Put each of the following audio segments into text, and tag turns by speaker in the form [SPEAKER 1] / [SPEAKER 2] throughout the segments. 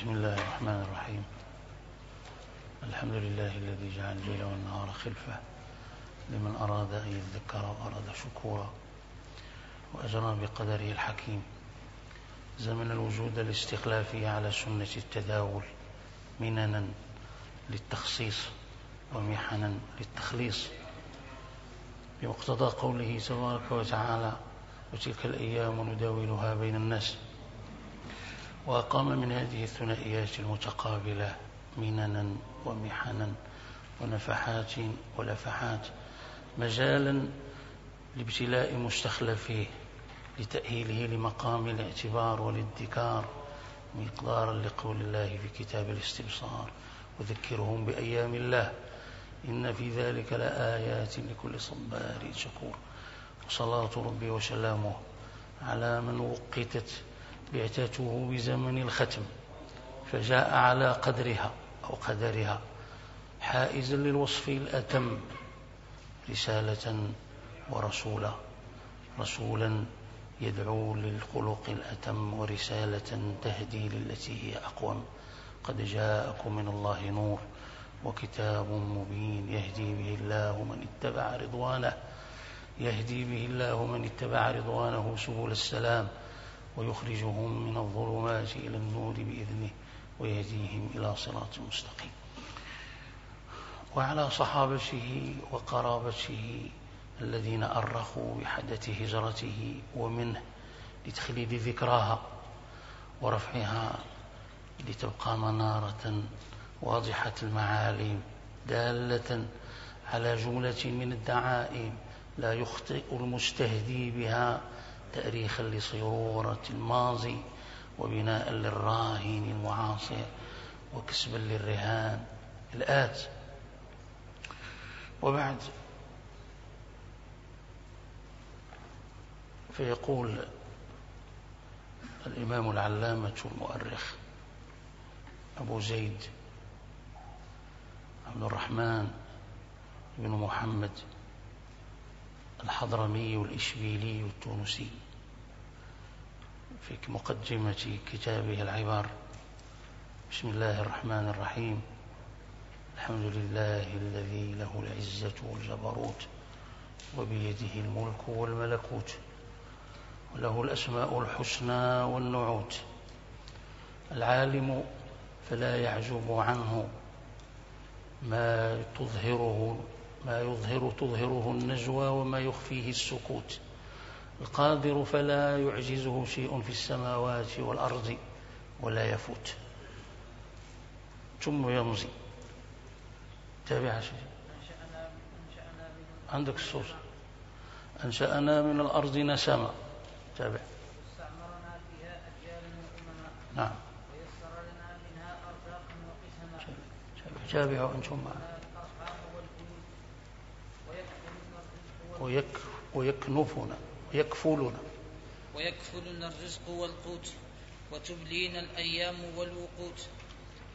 [SPEAKER 1] بسم الله الرحمن الرحيم. الحمد لله الذي جعل الليل والنهار خلفة لمن أراد أن يذكر وأراد شكورا وأجرى بقدره الحكيم. زمن الوجود الاستخلافي على سنة التداول مننا للتخصيص ومحنا للتخليص. بمقتضى قوله تبارك وتعالى وتلك الأيام نداولها بين الناس وأقام من هذه الثنائيات المتقابلة مننا ومحنا ونفحات ولفحات مجالا لابتلاء مستخلفيه لتأهيله لمقام الاعتبار والادكار مقدارا لقول الله في كتاب الاستبصار وذكرهم بأيام الله. إن في ذلك لآيات لكل صبار شكور. وصلاة ربي وسلامه على من وقتت بعثته بزمن الختم فجاء على قدرها أو قدرها حائزا للوصف الأتم رسالة ورسولا رسولا يدعو للخلق الأتم ورسالة تهدي للتي هي أقوم. قد جاءكم من الله نور وكتاب مبين يهدي به الله من اتبع رضوانه يهدي به الله من اتبع رضوانه سبل السلام. ويخرجهم من الظلمات إلى النور بإذنه ويهديهم إلى صراط مستقيم. وعلى صحابته وقرابته الذين أرخوا بحدث هجرته ومنه لتخليد ذكراها ورفعها لتبقى منارة واضحة المعالم دالة على جملة من الدعائم لا يخطئ المستهدي بها تأريخا لصيرورة الماضي وبناء للراهن المعاصر وكسبا للرهان. الآت. وبعد. فيقول الإمام العلامة المؤرخ أبو زيد عبد الرحمن بن محمد الحضرمي الإشبيلي التونسي. في مقدمة كتابه العبار بسم الله الرحمن الرحيم. الحمد لله الذي له العزة والجبروت وبيده الملك والملكوت وله الأسماء الحسنى والنعوت. العالم فلا يعجب عنه ما تظهره ما يظهر تظهره النجوى وما يخفيه السكوت. القادر فلا يعجزه شيء في السماوات والأرض ولا يفوت. ثم يمضي تابع شيء عندك الصوت. أنشأنا من الأرض نسما تابع.
[SPEAKER 2] استعمرنا فيها أجيالا وأمما
[SPEAKER 1] نعم.
[SPEAKER 2] ويسر لنا منها أرزاقا وقسما
[SPEAKER 1] تابعوا أنتم معنا. ويكنفنا. ويكفلنا
[SPEAKER 2] ويكفلنا الرزق والقوت وتبلينا الأيام والوقوت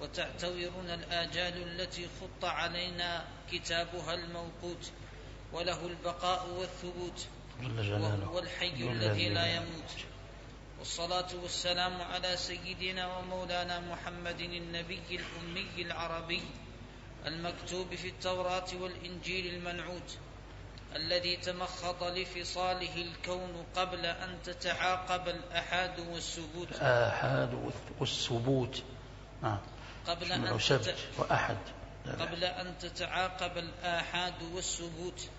[SPEAKER 2] وتعتورنا الآجال التي خط علينا كتابها الموقوت وله البقاء والثبوت وهو الحي الذي لا. يموت. والصلاة والسلام على سيدنا ومولانا محمد النبي الأمي العربي المكتوب في التوراة والإنجيل المنعوت. الذي تمخض لفصاله الكون قبل أن تتعاقب الأحاد والسبوت
[SPEAKER 1] الآحاد والثبوت. نعم.
[SPEAKER 2] قبل أن تت...
[SPEAKER 1] وأحد.
[SPEAKER 2] قبل أن تتعاقب الآحاد والسبوت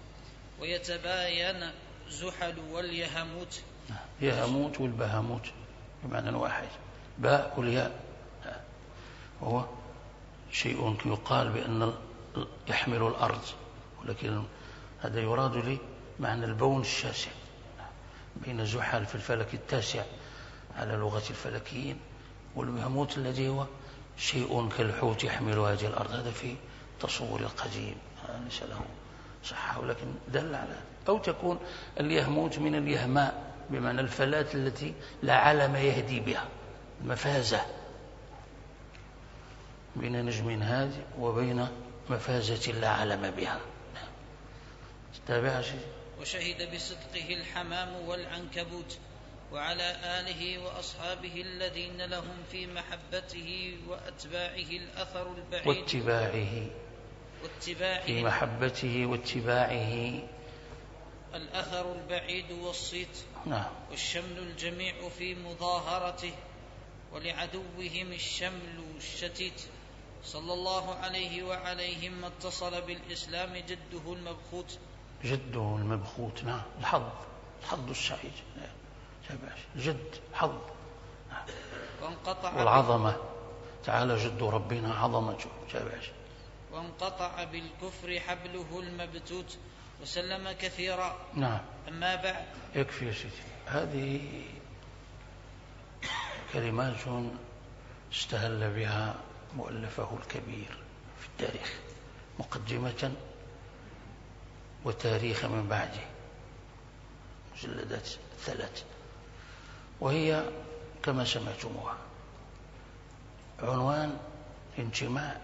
[SPEAKER 2] ويتباين زحل واليهموت.
[SPEAKER 1] يهموت والبهموت بمعنى واحد باء والياء. وهو شيء يقال بأن يحمل الأرض ولكن هذا يراد لي معنى البون الشاسع بين زحل في الفلك التاسع على لغة الفلكيين والبهموت الذي هو شيء كالحوت يحمل هذه الأرض. هذا في تصور القديم. هذا ليس له صحة ولكن دل على أو تكون اليهموت من اليهماء بمعنى الفلاة التي لا علم يهدي بها المفازة بين نجم هادي وبين مفازة لا علم بها. تابع شيء؟
[SPEAKER 2] وشهد بصدقه الحمام والعنكبوت
[SPEAKER 3] وعلى آله وأصحابه الذين لهم في محبته وأتباعه الأثر البعيد.
[SPEAKER 1] واتباعه.
[SPEAKER 3] واتباعه.
[SPEAKER 1] في محبته واتباعه.
[SPEAKER 3] الأثر البعيد والصيت.
[SPEAKER 1] نعم.
[SPEAKER 3] والشمل الجميع في مظاهرته. ولعدوهم الشمل الشتيت. صلى الله عليه وعليهم ما اتصل بالإسلام جده المبخوت.
[SPEAKER 1] جده المبخوت نعم. الحظ الحظ السعيد. جد حظ.
[SPEAKER 3] وانقطع
[SPEAKER 1] والعظمة. تعالى جد ربنا عظمته تابعش.
[SPEAKER 3] وانقطع بالكفر حبله المبتوت وسلم كثيرا.
[SPEAKER 1] نعم.
[SPEAKER 3] أما بعد.
[SPEAKER 1] يكفي يا سيدي. هذه كلمات استهل بها مؤلفه الكبير في التاريخ مقدمة وتاريخ من بعده. مجلدات ثلاث. وهي كما سمعتموها. عنوان انتماء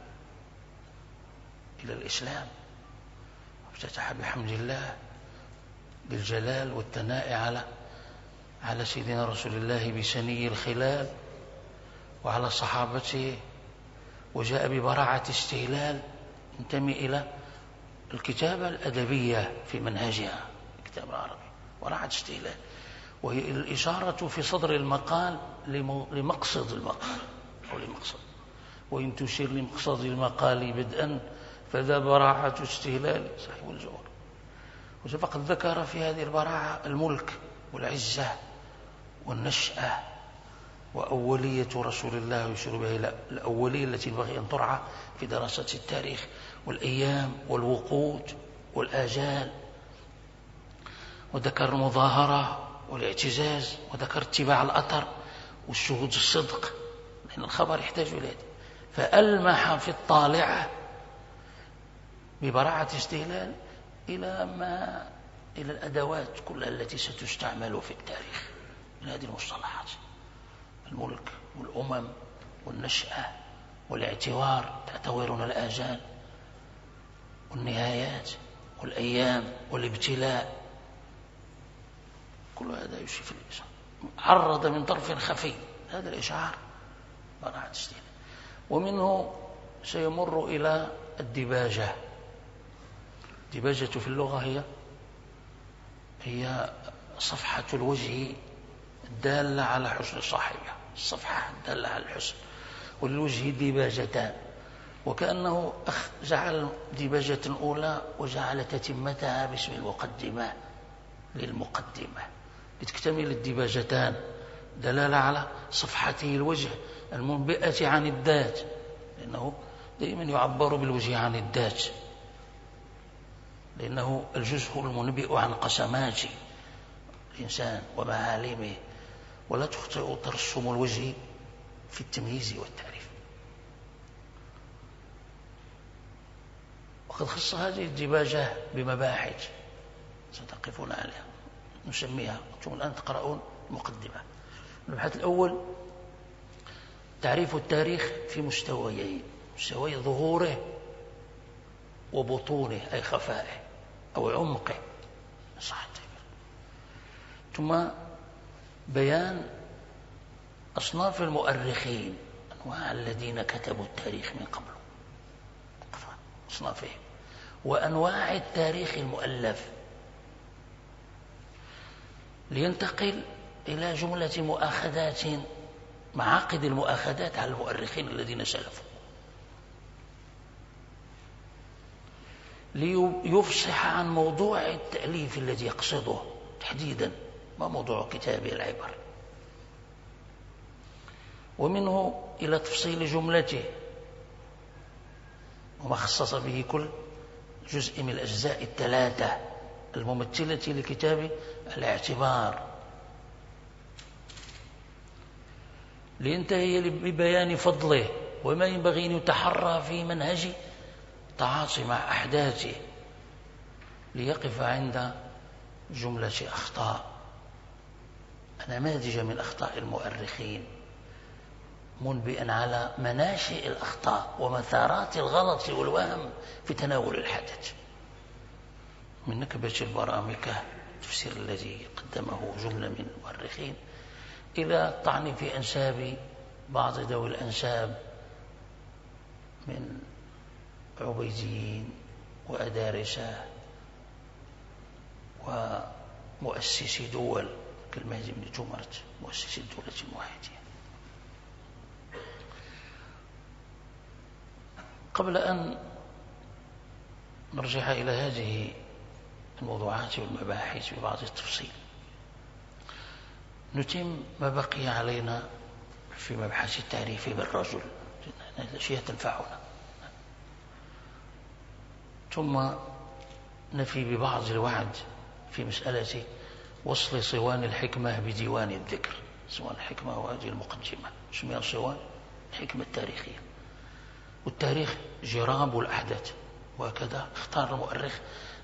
[SPEAKER 1] إلى الإسلام. افتتح بحمد الله بالجلال والثناء على على سيدنا رسول الله بسني الخلال وعلى صحابته وجاء ببراعة استهلال. ينتمي إلى الكتابة الأدبية في منهجها الكتاب العربي براعة استهلال وهي الإشارة في صدر المقال لمقصد المقال أو لمقصد. وإن تشير لمقصد المقال بدءا فذا براعة استهلال صاحب الجوهر فقد ذكر في هذه البراعة الملك والعزة والنشأة وأولية رسول الله يشير بها إلى الأولية التي ينبغي أن ترعى في دراسة التاريخ. والأيام والوقود والآجال وذكر المظاهرة والاعتزاز وذكر اتباع الأثر والشهود الصدق لأن الخبر يحتاج إلى فألمح في الطالعة ببراعة استهلال إلى ما إلى الأدوات كلها التي ستستعمل في التاريخ من هذه المصطلحات. الملك والأمم والنشأة والاعتوار تعتورنا الآجال. والنهايات والأيام والابتلاء. كل هذا يشفي في الإشعار عرض من طرف خفي. هذا الإشعار. براعة ومنه سيمر إلى الدباجة الدباجة في اللغة هي هي صفحة الوجه الدالة على حسن صاحبها. الصفحة الدالة على الحسن. وللوجه ديباجتان. وكأنه جعل ديباجة أولى وجعل تتمتها باسم المقدمة. للمقدمة لتكتمل الديباجتان. دلالة على صفحته الوجه المنبئة عن الذات. لأنه دائما يعبر بالوجه عن الذات. لأنه الجزء المنبئ عن قسمات الإنسان ومعالمه. ولا تخطئ ترسم الوجه في التمييز والتعريف. وقد خص هذه الدباجة بمباحث ستقفون عليها. نسميها أنتم الآن تقرؤون المقدمة. المبحث الأول تعريف التاريخ في مستويين مستوي ظهوره وبطونه أي خفائه أو عمقه. صح. ثم بيان أصناف المؤرخين أنواع الذين كتبوا التاريخ من قبل. أصنافهم وأنواع التاريخ المؤلف. لينتقل إلى جملة مؤاخذات معاقد المؤاخذات على المؤرخين الذين سلفوا. ليفصح عن موضوع التأليف الذي يقصده تحديدا ما موضوع كتابه العبر. ومنه إلى تفصيل جملته وما خصص به كل جزء من الأجزاء الثلاثة الممثلة لكتاب الاعتبار. لينتهي ببيان فضله وما ينبغي أن يتحرى في منهج التعاطي مع أحداثه ليقف عند جملة أخطاء. نماذج من أخطاء المؤرخين. منبئا على مناشئ الأخطاء ومثارات الغلط والوهم في تناول الحدث. من نكبة البرامكة التفسير الذي قدمه جملة من المؤرخين إلى الطعن في أنساب بعض ذوي الأنساب من عبيديين وأدارسة ومؤسسي دول كالمهدي بن جمرت مؤسس الدولة الموحدية قبل أن نرجع إلى هذه الموضوعات والمباحث ببعض التفصيل. نتم ما بقي علينا في مبحث التعريف بالرجل. الأشياء تنفعنا. ثم نفي ببعض الوعد في مسألة وصل صوان الحكمة بديوان الذكر. صوان الحكمة وهذه المقدمة. اسمها صوان؟ الحكمة التاريخية. والتاريخ جراب الأحداث. وهكذا اختار المؤرخ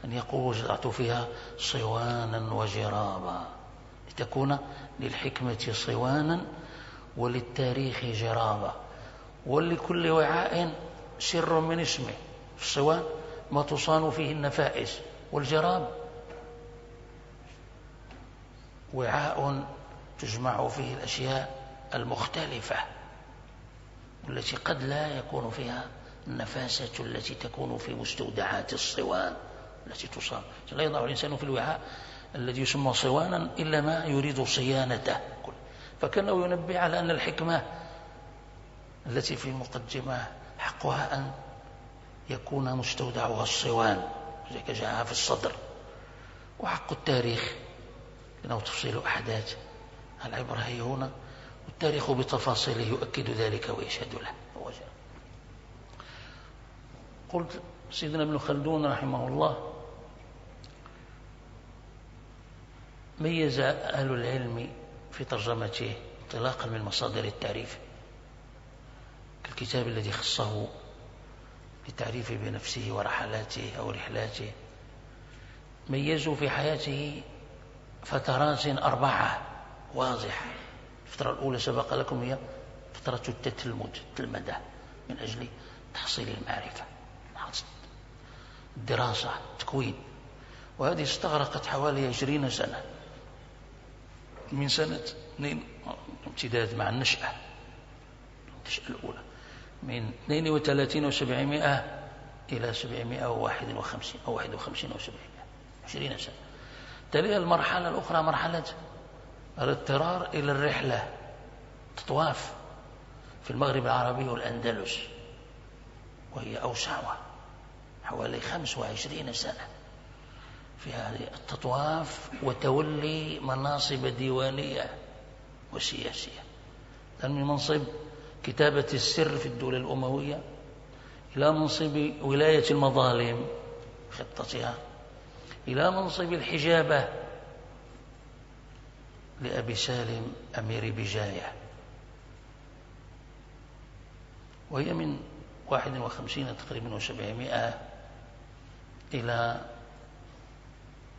[SPEAKER 1] أن يقول وجدت فيها صوانا وجرابا لتكون للحكمة صوانا وللتاريخ جرابا. ولكل وعاء سر من اسمه. الصوان ما تصان فيه النفائس والجراب. وعاء تجمع فيه الأشياء المختلفة. والتي قد لا يكون فيها النفاسة التي تكون في مستودعات الصوان التي تصاب. لا يضع الإنسان في الوعاء الذي يسمى صوانا إلا ما يريد صيانته. فكانه ينبه على أن الحكمة التي في المقدمة حقها أن يكون مستودعها الصوان جاءها في الصدر. وحق التاريخ لأنه تفصيل أحداث. العبرة هي هنا والتاريخ بتفاصيله يؤكد ذلك ويشهد له. قلت سيدنا ابن خلدون رحمه الله ميز أهل العلم في ترجمته انطلاقا من مصادر التعريف كالكتاب الذي خصه للتعريف بنفسه ورحلاته أو رحلاته. ميزوا في حياته فترات أربعة واضحة. الفترة الأولى سبق لكم هي فترة التتلمذ التلمذة من أجل تحصيل المعرفة. الدراسة التكوين وهذه استغرقت حوالي عشرين سنة. من سنة امتداد مع النشأة. النشأة الأولى. من 32 و700 إلى 751 أو 51 و700 20 سنة. تليها المرحلة الأخرى مرحلة الاضطرار إلى الرحلة تطواف في المغرب العربي والأندلس وهي أوسع حوالي 25 سنة. في هذه التطواف وتولي مناصب ديوانية وسياسية. من منصب كتابة السر في الدولة الأموية إلى منصب ولاية المظالم خطتها إلى منصب الحجابة لأبي سالم أمير بجاية. وهي من واحد وخمسين تقريبا وسبعمائة إلى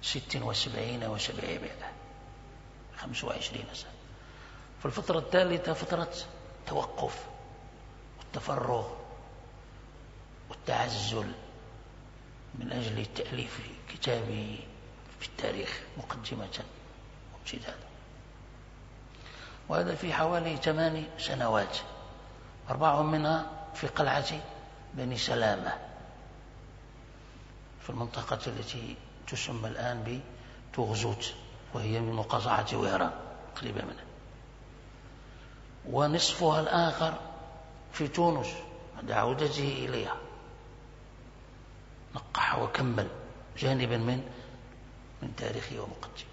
[SPEAKER 1] ست وسبعين وسبعمائة خمس وعشرين سنة. في الفترة الثالثة فترة التوقف والتفرغ والتعزل من أجل تأليف كتابه في التاريخ مقدمة وامتدادا وهذا في حوالي ثمان سنوات. أربع منها في قلعة بني سلامة في المنطقة التي تسمى الآن بتغزوت وهي من مقاطعة وهران قريبة منها. ونصفها الآخر في تونس بعد عودته إليها. نقح وكمل جانبا من من تاريخه ومقدمته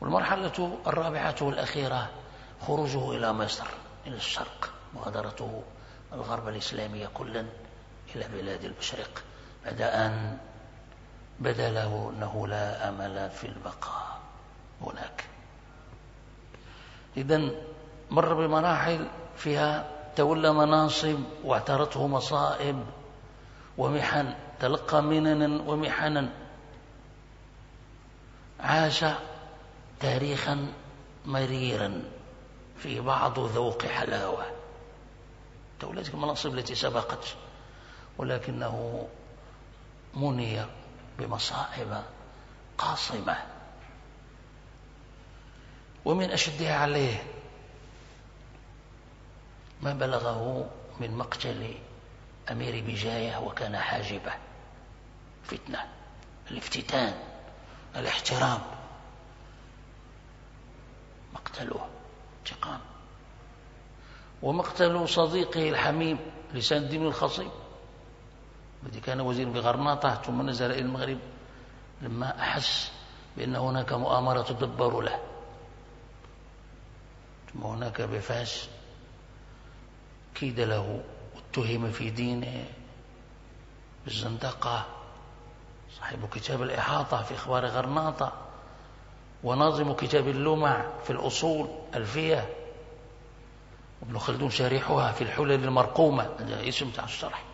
[SPEAKER 1] والمرحلة الرابعة والأخيرة خروجه إلى مصر إلى الشرق مغادرته الغرب الإسلامي كلا إلى بلاد المشرق. بعد أن بدأ له أنه لا أمل في البقاء هناك. إذا مر بمراحل فيها تولى مناصب واعترته مصائب ومحن تلقى مننا ومحنا. عاش تاريخا مريرا في بعض ذوق حلاوة. تولد المناصب التي سبقت ولكنه مني بمصائب قاصمة. ومن أشدها عليه ما بلغه من مقتل أمير بجاية وكان حاجبه. فتنة الافتتان الاحترام. مقتله انتقام. ومقتل صديقه الحميم لسان الدين الخصيب الذي كان وزير بغرناطة ثم نزل إلى المغرب لما أحس بأن هناك مؤامرة تدبر له. ثم هناك بفاس كيد له واتهم في دينه بالزندقة. صاحب كتاب الإحاطة في إخبار غرناطة. وناظم كتاب اللمع في الأصول ألفية. وابن خلدون شارحها في الحلل المرقومة هذا اسم تاع الشرح.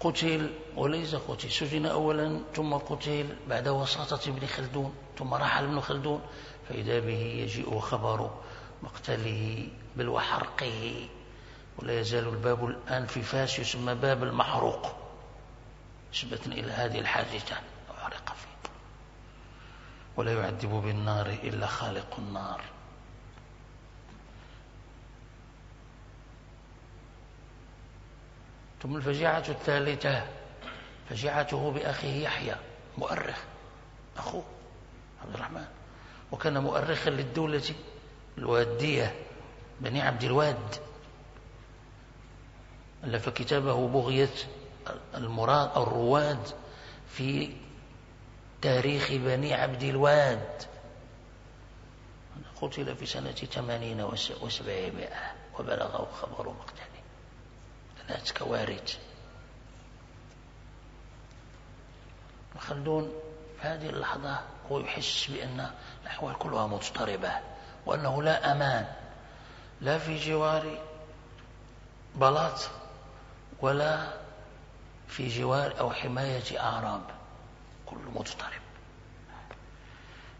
[SPEAKER 1] قتل وليس قتل سجن أولا ثم قتل بعد وساطة ابن خلدون ثم رحل ابن خلدون فإذا به يجيء خبر مقتله بل وحرقه ولا يزال الباب الآن في فاس يسمى باب المحروق. نسبة إلى هذه الحادثة. ولا يعذب بالنار إلا خالق النار. ثم الفجيعة الثالثة فجيعته بأخيه يحيى مؤرخ أخوه عبد الرحمن. وكان مؤرخا للدولة الوادية بني عبد الواد. ألف كتابه بغية المراد الرواد في تاريخ بني عبد الواد قتل في سنة ثمانين وسبعمائة وبلغه خبر مقتله ثلاث كوارث خلدون في هذه اللحظة هو يحس بأن الأحوال كلها مضطربة وأنه لا أمان لا في جوار بلاط ولا في جوار أو حماية أعراب. كل مضطرب.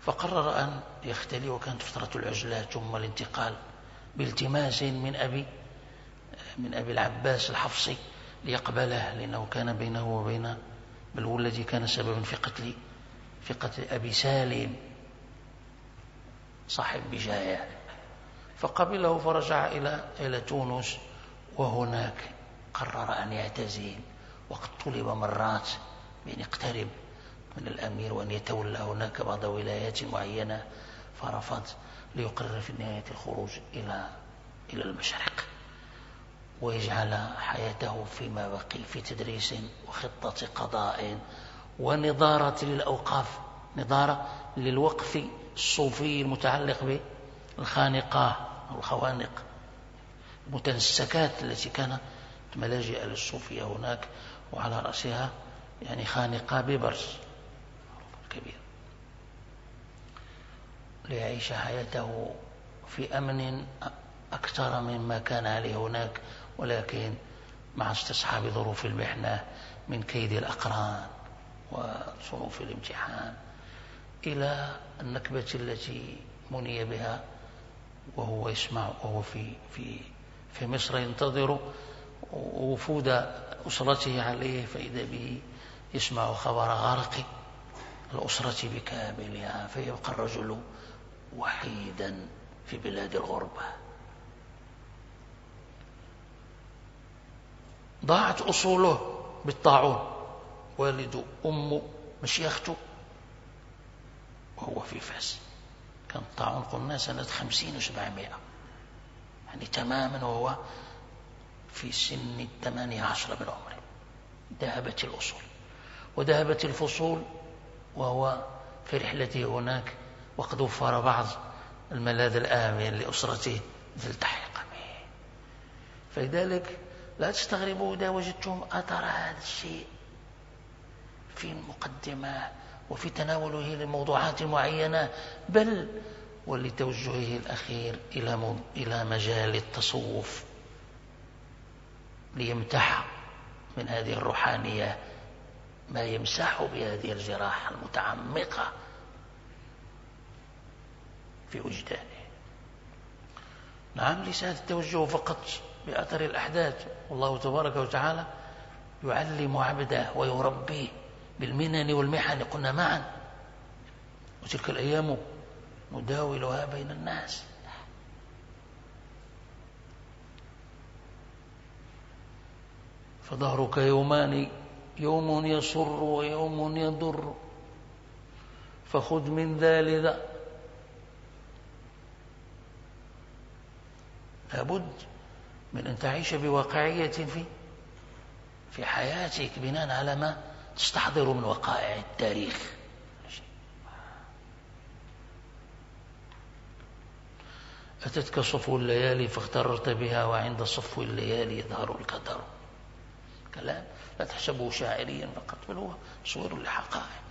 [SPEAKER 1] فقرر أن يختلي وكانت فترة العزلة ثم الانتقال بالتماس من أبي من أبي العباس الحفصي ليقبله لأنه كان بينه وبين بل الذي كان سببا في قتل في قتل أبي سالم صاحب بجاية. فقبله فرجع إلى إلى تونس وهناك قرر أن يعتزل وقد طلب مرات بأن يقترب من الأمير وأن يتولى هناك بعض ولايات معينة فرفض ليقرر في النهاية الخروج إلى إلى المشرق ويجعل حياته فيما بقي في تدريس وخطة قضاء ونظارة للأوقاف نظارة للوقف الصوفي المتعلق بالخانقة أو الخوانق المتنسكات التي كانت ملاجئ للصوفية هناك وعلى رأسها يعني خانقة ببرز. كبير. ليعيش حياته في أمن أكثر مما كان عليه هناك ولكن مع استصحاب ظروف المحنة من كيد الأقران وصنوف الامتحان إلى النكبة التي مني بها وهو يسمع وهو في في في مصر ينتظر وفود أسرته عليه فإذا به يسمع خبر غرق الأسرة بكاملها فيبقى الرجل وحيدا في بلاد الغربة. ضاعت أصوله بالطاعون. والد أم مشيخته وهو في فاس. كان الطاعون قلنا سنة خمسين وسبعمائة. يعني تماما وهو في سن الثمانية عشر من عمره ذهبت الأصول. وذهبت الفصول وهو في رحلته هناك وقد وفر بعض الملاذ الآمن لأسرته لتلتحق به فلذلك لا تستغربوا إذا وجدتم أثر هذا الشيء في المقدمة وفي تناوله لموضوعات معينة بل ولتوجهه الأخير إلى إلى مجال التصوف ليمتح من هذه الروحانية ما يمسح بهذه الجراحة المتعمقة في وجدانه. نعم ليس هذا التوجه فقط بأثر الأحداث. والله تبارك وتعالى يعلم عبده ويربيه بالمنن والمحن. قلنا معا. وتلك الأيام نداولها بين الناس. فظهرك يومان يوم يسر ويوم يضر فخذ من ذا لابد من أن تعيش بواقعية في في حياتك بناء على ما تستحضر من وقائع التاريخ. أتتك صفو الليالي فاغتررت بها وعند صفو الليالي يظهر الكدر كلام لا تحسبه شاعريا فقط بل هو صور لحقائق.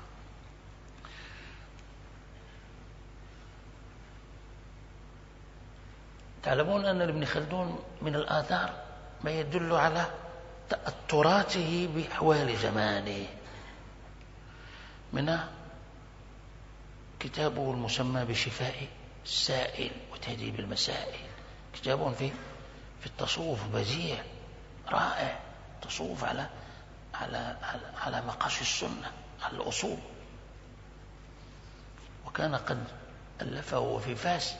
[SPEAKER 1] تعلمون أن ابن خلدون من الآثار ما يدل على تأثراته بأحوال زمانه. منها كتابه المسمى بشفاء السائل وتهذيب المسائل. كتاب في في التصوف بديع رائع. تصوف على على على مقاس السنة على الأصول. وكان قد ألفه في فاس.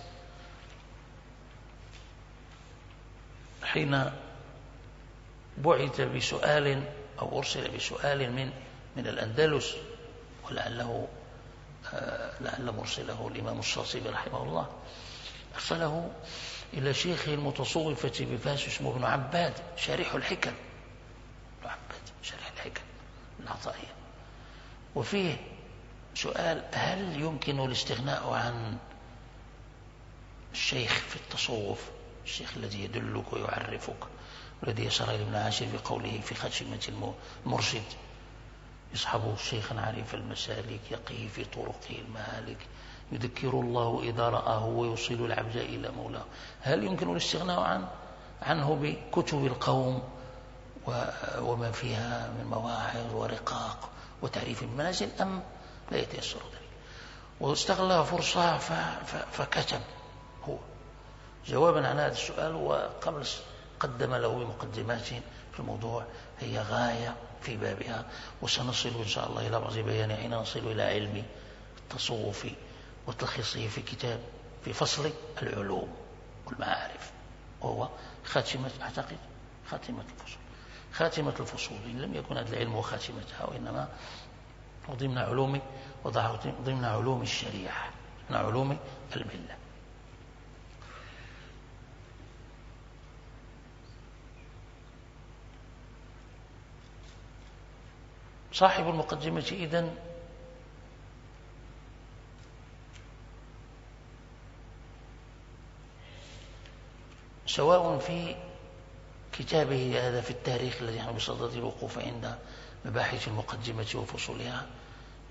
[SPEAKER 1] حين بعث بسؤال أو أرسل بسؤال من من الأندلس ولعله آه، لعل مرسله الإمام الشاطبي رحمه الله أرسله إلى شيخه المتصوفة بفاس اسمه ابن عباد شارح الحكم ابن عباد شارح الحكم العطائية وفيه سؤال هل يمكن الاستغناء عن الشيخ في التصوف؟ الشيخ الذي يدلك ويعرفك والذي إلى ابن عاشر بقوله في خاتمة المرشد يصحبه شيخا عارف المسالك يقيه في طرقه المهالك يذكر الله إذا رآه ويوصل العبد إلى مولاه. هل يمكن الاستغناء عن عنه بكتب القوم؟ وما فيها من مواعظ ورقاق وتعريف المنازل أم لا يتيسر ذلك. واستغل فرصة فكتب هو. جوابا عن هذا السؤال وقبل قدم له بمقدمات في الموضوع هي غاية في بابها وسنصل إن شاء الله إلى بعض بيان حين نصل إلى علم التصوف وتلخيصه في كتاب في فصل العلوم والمعارف وهو خاتمة أعتقد خاتمة الفصول خاتمة الفصول. إن لم يكن هذا العلم وخاتمتها وإنما ضمن علوم ضمن علوم الشريعة ضمن علوم الملة صاحب المقدمة إذن سواء في كتابه هذا في التاريخ الذي نحن بصدد الوقوف عند مباحث المقدمة وفصولها.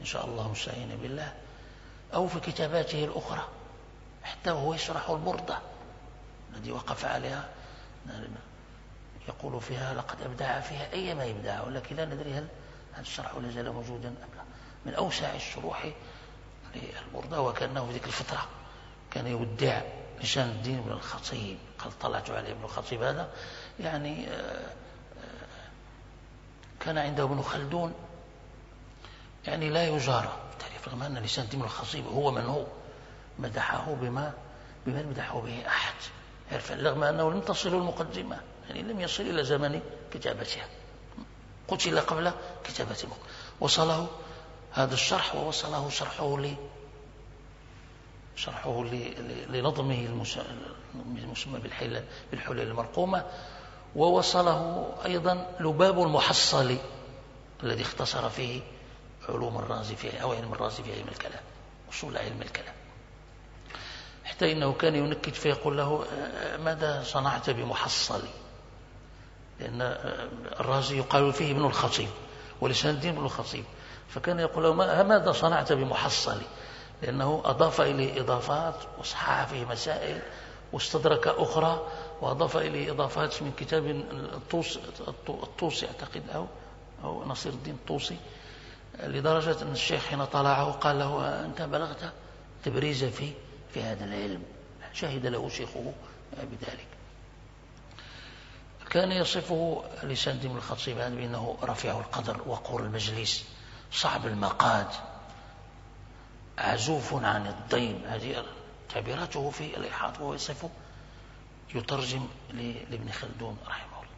[SPEAKER 1] إن شاء الله مستعين بالله. أو في كتاباته الأخرى. حتى وهو يشرح البردة الذي وقف عليها. يقول فيها لقد أبدع فيها أي ما يبدع. ولكن لا ندري هل هل الشرح لا زال موجودا أم لا. من أوسع الشروح للبردة وكأنه في ذيك الفترة كان يودع هشام الدين بن الخطيب. قال طلعت عليه ابن الخطيب هذا. يعني آه، آه، كان عنده ابن خلدون يعني لا يجارى تعرف رغم أن لسان الدين الخطيب هو من هو؟ مدحه بما بما مدحه به أحد. رغم أنه لم تصل المقدمة يعني لم يصل إلى زمن كتابتها قتل قبل كتابة المقدمة وصله هذا الشرح ووصله شرحه لي شرحه لنظمه المسمى بالحلل المرقومة. ووصله أيضا لباب المحصل الذي اختصر فيه علوم الرازي في أو علم الرازي في علم الكلام أصول علم الكلام. حتى إنه كان ينكت فيقول له ماذا صنعت بمحصلي لأن الرازي يقال فيه ابن الخطيب ولسان الدين ابن الخطيب. فكان يقول له ماذا صنعت بمحصلي لأنه أضاف إليه إضافات وصحح فيه مسائل واستدرك أخرى وأضاف إليه إضافات من كتاب الطوسي, الطوسي أعتقد أو أو نصير الدين الطوسي لدرجة أن الشيخ حين طلعه قال له أنت بلغت تبريز في في هذا العلم شهد له شيخه بذلك. كان يصفه لسان دين الخطيب بأنه رفيع القدر وقور المجلس صعب المقاد عزوف عن الضيم. هذه تعبيراته في الإحاط وهو يصف يترجم لابن خلدون رحمه الله.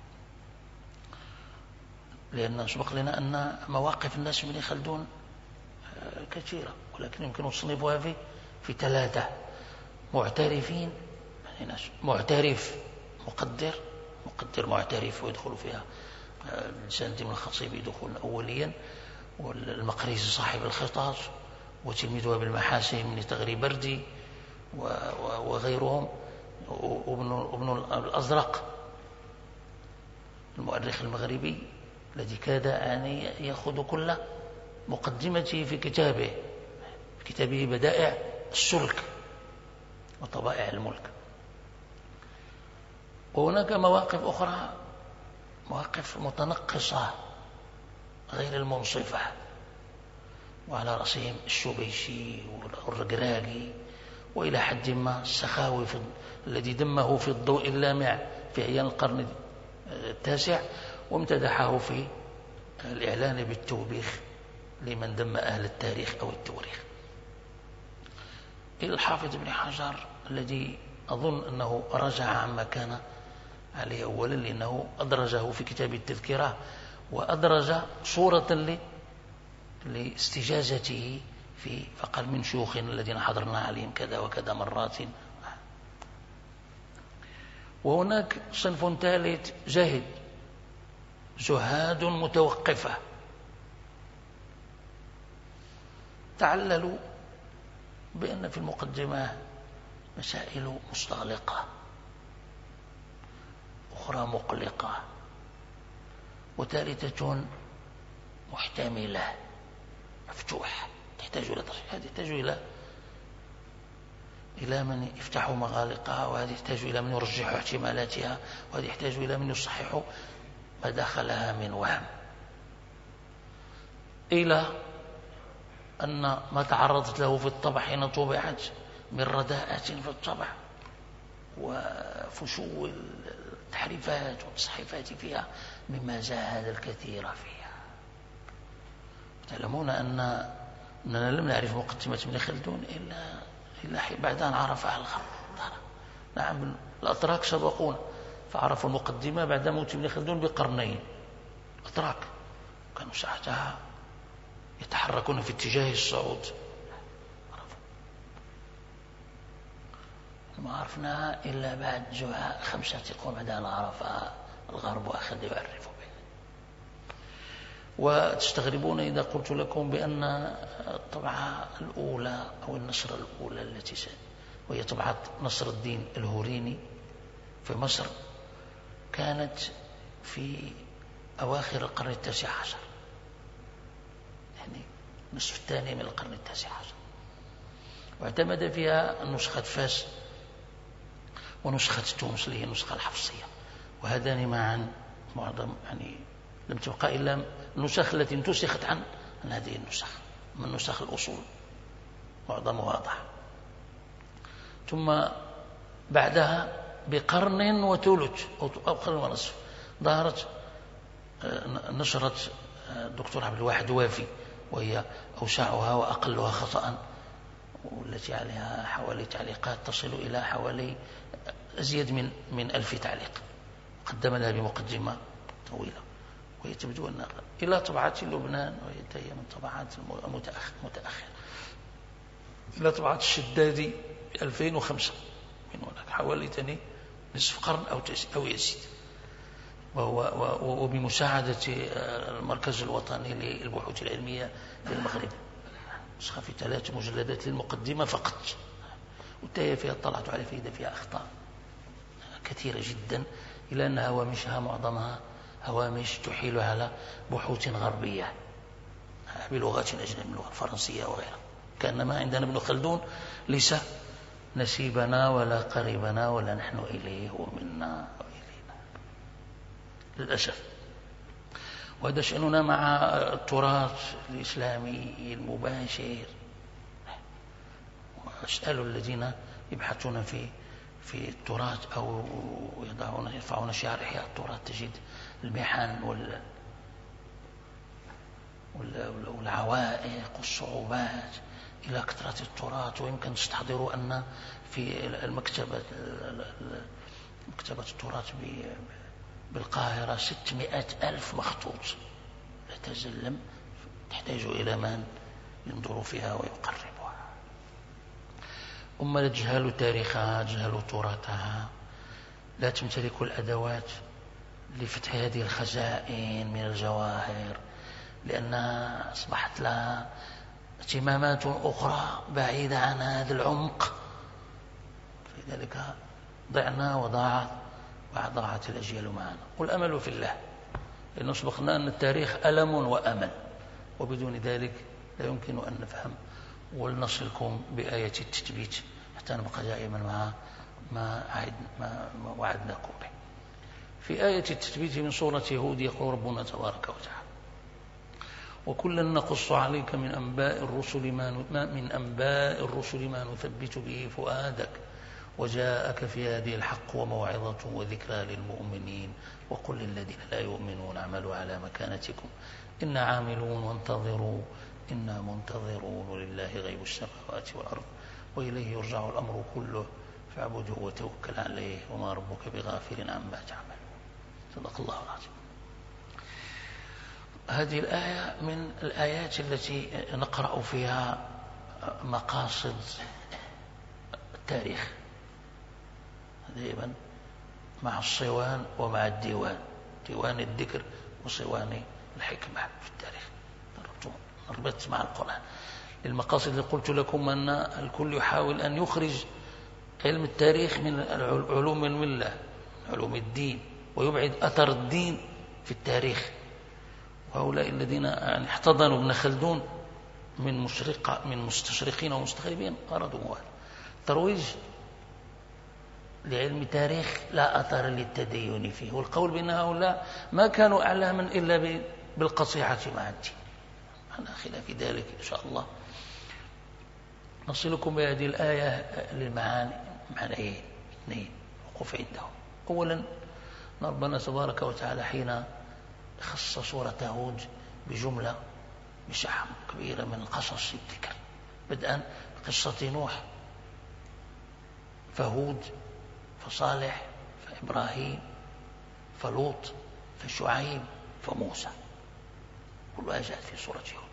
[SPEAKER 1] لأن سبق لنا أن مواقف الناس من خلدون آه، كثيرة ولكن يمكن تصنيفها في في ثلاثة. معترفين يعني ناس معترف مقدر مقدر معترف ويدخل فيها آه، الإنسان من الخطيب يدخل أوليا والمقريزي صاحب الخطاط وتلميذه بالمحاسن من تغري بردي وغيرهم. وابن, ابن الأزرق المؤرخ المغربي الذي كاد أن يأخذ كل مقدمته في كتابه في كتابه بدائع السلك وطبائع الملك. وهناك مواقف أخرى مواقف متنقصة غير المنصفة وعلى رأسهم الشبيشي والرقراقي وإلى حد ما السخاوي في الذي دمه في الضوء اللامع في أيام القرن التاسع وامتدحه في الإعلان بالتوبيخ لمن دم أهل التاريخ أو التوريخ إلى الحافظ ابن حجر الذي أظن أنه رجع عما كان عليه أولا لأنه أدرجه في كتاب التذكرة وأدرج صورة لاستجازته في فقال من شيوخ الذين حضرنا عليهم كذا وكذا مرات. وهناك صنف ثالث زاهد زهاد متوقفة. تعللوا بأن في المقدمة مسائل مستغلقة أخرى مقلقة وثالثة محتملة مفتوحة. تحتاج إلى تصحيح هذه تحتاج إلى إلى من يفتح مغالقها وهذه يحتاج إلى من يرجح احتمالاتها وهذه يحتاج إلى من يصحح ما دخلها من وهم. إلى أن ما تعرضت له في الطبع حين طبعت من رداءة في الطبع وفشو التحريفات والتصحيفات فيها مما زاد الكثير فيها. تعلمون أن أننا لم نعرف مقدمة ابن خلدون إلا إلا بعد أن عرفها الغرب نعم الأتراك سبقونا فعرفوا المقدمة بعد موت ابن خلدون بقرنين. أتراك. كانوا ساعتها يتحركون في اتجاه الصعود. ما عرفناها إلا بعد جوع خمسة قرون بعد أن عرفها الغرب وأخذ يعرف بها وتستغربون إذا قلت لكم بأن الطبعة الأولى أو النشرة الأولى التي وهي طبعة نصر الدين الهوريني في مصر كانت في أواخر القرن التاسع عشر. يعني النصف الثاني من القرن التاسع عشر. واعتمد فيها نسخة فاس ونسخة تونس اللي هي النسخة الحفصية. وهذان معا معظم يعني لم تبقى إلا النسخ التي انتسخت عن هذه النسخ من نسخ الأصول. معظم واضح. ثم بعدها بقرن وثلث أو قرن ونصف. ظهرت آه، نشرت آه، الدكتور عبد الواحد وافي وهي أوسعها وأقلها خطأ والتي عليها حوالي تعليقات تصل إلى حوالي أزيد من من ألف تعليق. قدم لها بمقدمة طويلة. وهي تبدو أنها إلى طبعة لبنان وهي هي من طبعات متأخرة. إلى طبعة الشدادي 2005 من هناك حوالي تاني نصف قرن أو أو يزيد. وهو وبمساعدة المركز الوطني للبحوث العلمية للمغرب نسخة في ثلاث مجلدات للمقدمة فقط. والتالية فيها اطلعت على فائدة فيها أخطاء كثيرة جدا إلى أن هوامشها معظمها هوامش تحيل على بحوث غربية بلغات أجنبية اللغة الفرنسية وغيرها. كأنما عندنا ابن خلدون ليس نسيبنا ولا قريبنا ولا نحن إليه ومنا وإلينا. للأسف. وهذا شأننا مع التراث الإسلامي المباشر. وأسأل الذين يبحثون في في التراث أو يضعون يرفعون شعار إحياء التراث تجد المحن وال والعوائق والصعوبات إلى كثرة التراث. ويمكن تستحضروا أن في المكتبة مكتبة التراث بالقاهرة ستمائة ألف مخطوط. لا تزل تحتاج إلى من ينظر فيها ويقربها. أما تجهل تاريخها تجهل تراثها لا تمتلك الأدوات لفتح هذه الخزائن من الجواهر لأنها أصبحت لها اهتمامات أخرى بعيدة عن هذا العمق. لذلك ضعنا وضاعت وضاعت الأجيال معنا. والأمل في الله لأنه سبقنا أن التاريخ ألم وأمل وبدون ذلك لا يمكن أن نفهم ولنصلكم بآية التثبيت حتى نبقى دائما مع ما, ما وعدناكم به. في آية التثبيت من سورة هود يقول ربنا تبارك وتعالى وكلا نقص عليك من أنباء الرسل ما من أنباء الرسل ما نثبت به فؤادك وجاءك في هذه الحق وموعظة وذكرى للمؤمنين وقل للذين لا يؤمنون اعملوا على مكانتكم إنا عاملون وانتظروا إنا منتظرون ولله غيب السماوات والأرض وإليه يرجع الأمر كله فاعبده وتوكل عليه وما ربك بغافل عما تعمل صدق الله العظيم. هذه الآية من الآيات التي نقرأ فيها مقاصد التاريخ. دائما مع الصوان ومع الديوان. ديوان الذكر وصوان الحكمة في التاريخ. ربطت مع القرآن. للمقاصد اللي قلت لكم أن الكل يحاول أن يخرج علم التاريخ من علوم الملة علوم الدين. ويبعد أثر الدين في التاريخ. وهؤلاء الذين يعني احتضنوا ابن خلدون من مشرق من مستشرقين ومستغربين أرادوا موال ترويج لعلم تاريخ لا أثر للتدين فيه والقول بأن هؤلاء ما كانوا أعلاما إلا بالقصيحة مع الدين. على خلاف ذلك إن شاء الله. نصلكم بهذه الآية للمعاني معنى إيه اثنين وقف عندهم. أولا ربنا تبارك وتعالى حين خص سورة هود بجملة مساحة كبيرة من القصص الذكر. بدءا بقصة نوح فهود فصالح فإبراهيم فلوط فشعيب فموسى. كلها جاءت في سورة هود.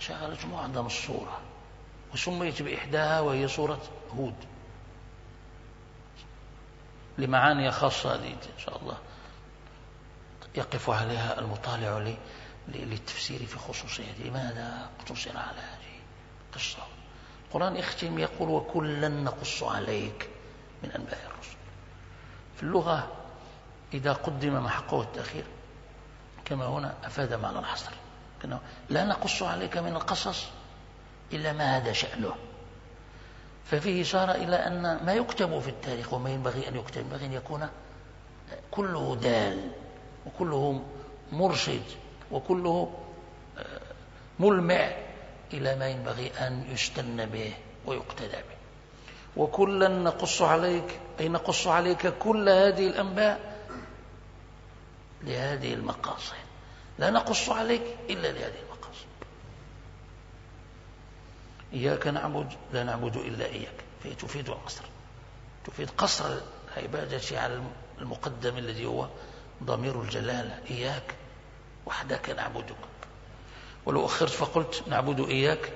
[SPEAKER 1] شغلت معظم الصورة وسميت بإحداها وهي سورة هود. لمعاني خاصة إن شاء الله يقف عليها المطالع للتفسير في خصوصية لماذا اقتصر على هذه القصة؟ القرآن يختم يقول وكلا نقص عليك من أنباء الرسل. في اللغة إذا قدم ما حقه التأخير كما هنا أفاد معنى الحصر. لا نقص عليك من القصص. إلا ما هذا شأنه. ففيه إشارة إلى أن ما يكتب في التاريخ وما ينبغي أن يكتب ينبغي أن يكون كله دال وكله مرشد وكله آه، ملمع إلى ما ينبغي أن يستن به ويقتدى به. وكلا نقص عليك أي نقص عليك كل هذه الأنباء لهذه المقاصد. لا نقص عليك إلا لهذه المقاصد. إياك نعبد لا نعبد إلا إياك. فهي تفيد القصر. تفيد قصر العبادة على المقدم الذي هو ضمير الجلالة إياك وحدك نعبدك. ولو أخرت فقلت نعبد إياك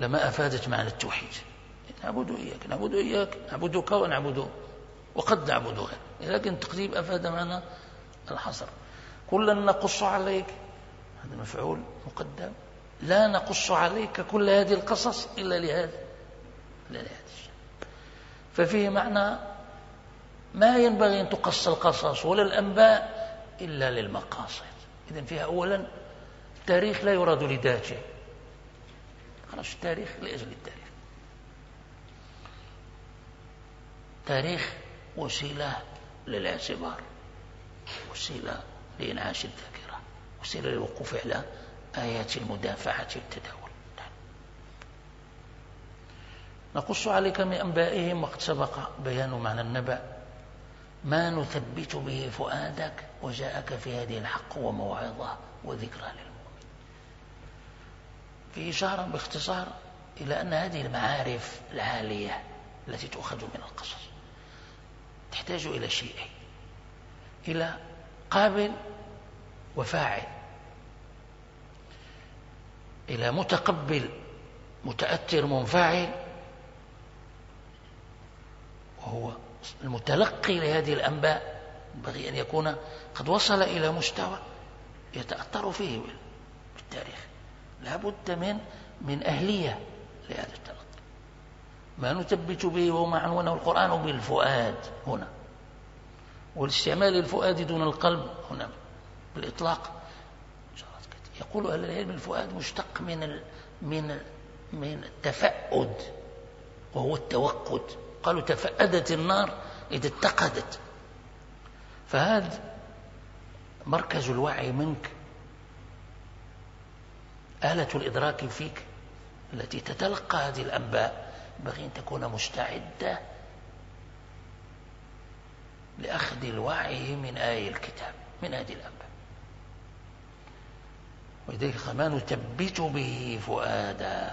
[SPEAKER 1] لما أفادت معنى التوحيد. نعبد إياك نعبد إياك نعبدك ونعبد وقد نعبد غير لكن التقديم أفاد معنى الحصر. كلا نقص عليك. هذا مفعول مقدم. لا نقص عليك كل هذه القصص إلا لهذا إلا لهذا الشيء. ففيه معنى ما ينبغي أن تقص القصص ولا الأنباء إلا للمقاصد. إذن فيها أولا التاريخ لا يراد لذاته. خلاص التاريخ لأجل التاريخ. تاريخ وسيلة للاعتبار وسيلة لإنعاش الذاكرة وسيلة للوقوف على آيات المدافعة والتداول. نقص عليك من أنبائهم وقد سبق بيان معنى النبأ. ما نثبت به فؤادك وجاءك في هذه الحق وموعظة وذكرى للمؤمن. في إشارة باختصار إلى أن هذه المعارف العالية التي تؤخذ من القصص تحتاج إلى شيئين إلى قابل وفاعل. إلى متقبل متأثر منفعل وهو المتلقي لهذه الأنباء. ينبغي أن يكون قد وصل إلى مستوى يتأثر فيه بالتاريخ. لا بد من من أهلية لهذا التلقي. ما نثبت به وهو معنونه القرآن بالفؤاد هنا. والاستعمال الفؤاد دون القلب هنا بالإطلاق. يقول أهل العلم الفؤاد مشتق من من من التفأد وهو التوقد. قالوا تفأدت النار إذا اتقدت. فهذا مركز الوعي منك. آلة الإدراك فيك التي تتلقى هذه الأنباء. ينبغي أن تكون مستعدة لأخذ الوعي من آي الكتاب من هذه الأنباء. ولذلك ما نثبت به فؤادك.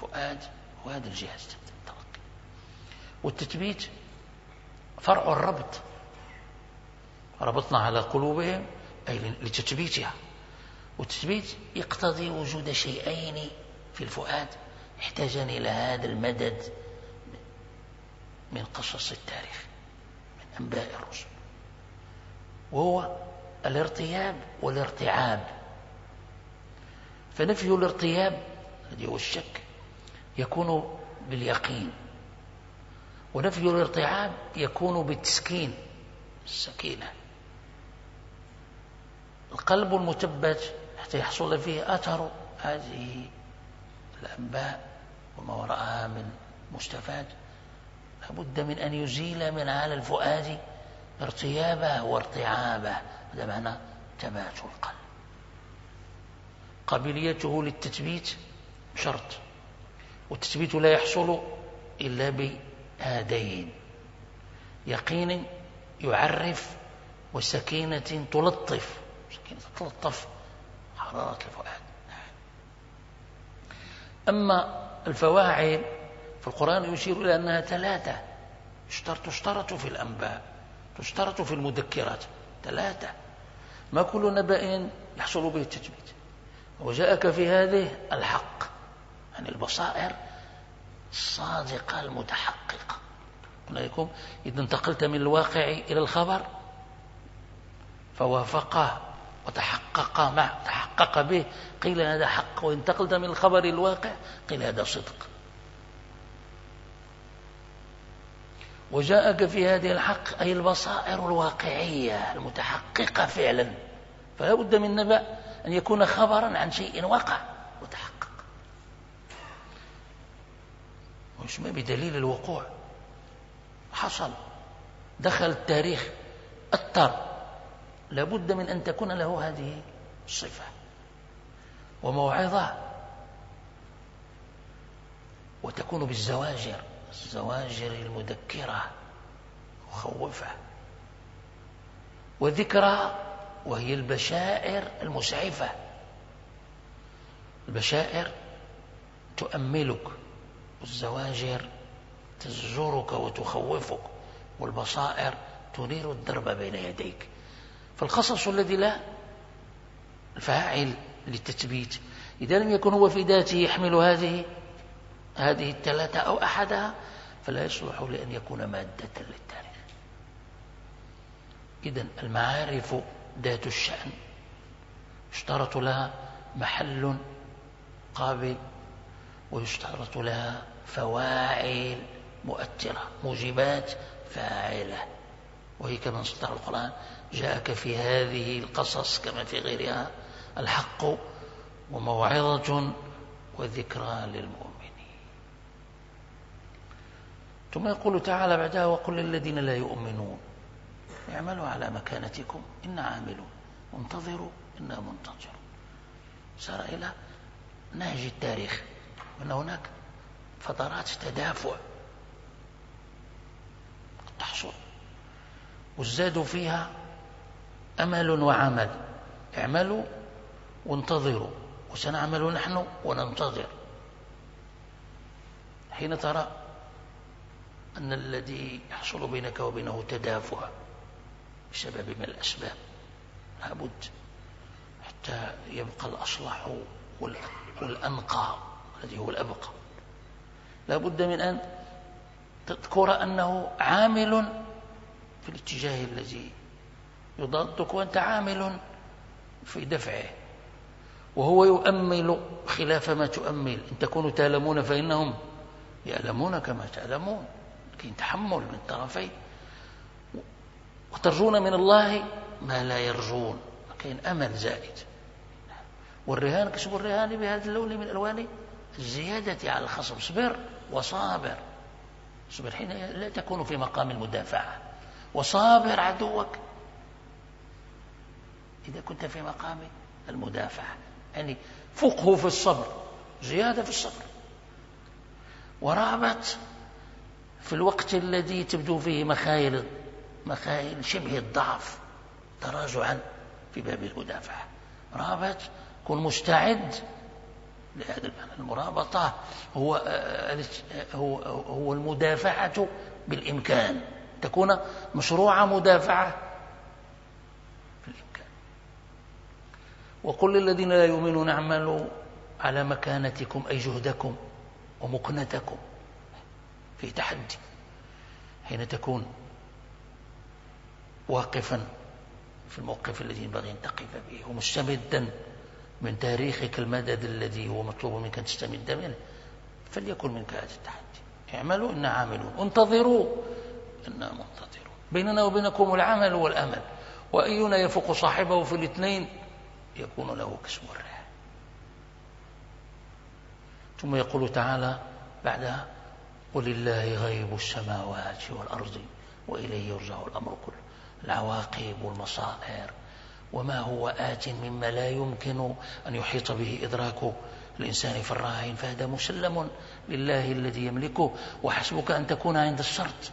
[SPEAKER 1] فؤاد فؤاد الجهاز. والتثبيت فرع الربط. ربطنا على قلوبهم أي لتثبيتها. والتثبيت يقتضي وجود شيئين في الفؤاد يحتاجان إلى هذا المدد من قصص التاريخ من أنباء الرسل. وهو الارتياب والارتعاب. فنفي الارتياب الذي هو الشك يكون باليقين. ونفي الارتعاب يكون بالتسكين السكينة. القلب المثبت حتى يحصل فيه أثر هذه الأنباء وما وراءها من مستفاد. لابد من أن يزيل من على الفؤاد ارتيابه وارتعابه. هذا معنى ثبات القلب. قابليته للتثبيت شرط والتثبيت لا يحصل إلا بهذين يقين يعرف وسكينة تلطف سكينة تلطف حرارة الفؤاد. أما الفواعل في القرآن يشير إلى أنها ثلاثة تشترط في الأنباء تشترط في المذكرات ثلاثة ما كل نبأ يحصل به التثبيت. وجاءك في هذه الحق يعني البصائر الصادقة المتحققة. قلنا لكم إذا انتقلت من الواقع إلى الخبر فوافقه وتحقق مع تحقق به. قيل هذا حق وانتقلت من الخبر إلى الواقع. قيل هذا صدق. وجاءك في هذه الحق أي البصائر الواقعية المتحققة فعلا. فلا بد من نبأ أن يكون خبرا عن شيء وقع وتحقق. ويسمى بدليل الوقوع؟ حصل. دخل التاريخ أثر لابد من أن تكون له هذه الصفة وموعظة. وتكون بالزواجر. الزواجر المذكرة. مخوفة. وذكرى وهي البشائر المسعفة. البشائر تؤملك والزواجر تزجرك وتخوفك والبصائر تنير الدرب بين يديك. فالقصص الذي لا الفاعل للتثبيت إذا لم يكن هو في ذاته يحمل هذه هذه الثلاثة أو أحدها فلا يصلح لأن يكون مادة للتاريخ. إذا المعارف ذات الشأن. يشترط لها محل قابل ويشترط لها فواعل مؤثرة موجبات فاعلة. وهي كما استطاع القرآن جاءك في هذه القصص كما في غيرها الحق وموعظة وذكرى للمؤمنين. ثم يقول تعالى بعدها وقل للذين لا يؤمنون. اعملوا على مكانتكم إنا عاملون. وانتظروا إنا منتظرون. سار إلى نهج التاريخ. وأن هناك فترات تدافع تحصل. والزاد فيها أمل وعمل. اعملوا وانتظروا. وسنعمل نحن وننتظر. حين ترى أن الذي يحصل بينك وبينه تدافع. بسبب من الأسباب. لابد حتى يبقى الأصلح والأنقى الذي هو الأبقى. لابد من أن تذكر أنه عامل في الاتجاه الذي يضادك وأنت عامل في دفعه. وهو يؤمل خلاف ما تؤمل. إن تكونوا تعلمون فإنهم يعلمون كما تعلمون. لكن تحمل من طرفين. وترجون من الله ما لا يرجون. كاين أمل زائد. والرهان كسب الرهان بهذا اللون من ألوان الزيادة على الخصم. اصبر وصابر. اصبر حين لا تكون في مقام المدافعة. وصابر عدوك. إذا كنت في مقام المدافعة. يعني فقه في الصبر زيادة في الصبر. ورابط في الوقت الذي تبدو فيه مخايل مخايل شبه الضعف تراجعا في باب المدافعة. رابط كن مستعد لهذا المعنى. المرابطة هو هو هو المدافعة بالإمكان. تكون مشروع مدافعة بالإمكان. وقل للذين لا يؤمنون اعملوا على مكانتكم أي جهدكم ومكنتكم في تحدي حين تكون واقفا في الموقف الذي ينبغي أن تقف به ومستمدا من تاريخك المدد الذي هو مطلوب منك أن تستمد منه فليكن منك هذا التحدي. اعملوا إنا عاملون انتظروا إنا منتظرون بيننا وبينكم العمل والأمل. وأينا يفوق صاحبه في الاثنين يكون له كسب الريح. ثم يقول تعالى بعدها ولله غيب السماوات والأرض وإليه يرجع الأمر كله. العواقب والمصائر. وما هو آت مما لا يمكن أن يحيط به إدراك الإنسان في الراهن فهذا مسلم لله الذي يملكه. وحسبك أن تكون عند الشرط.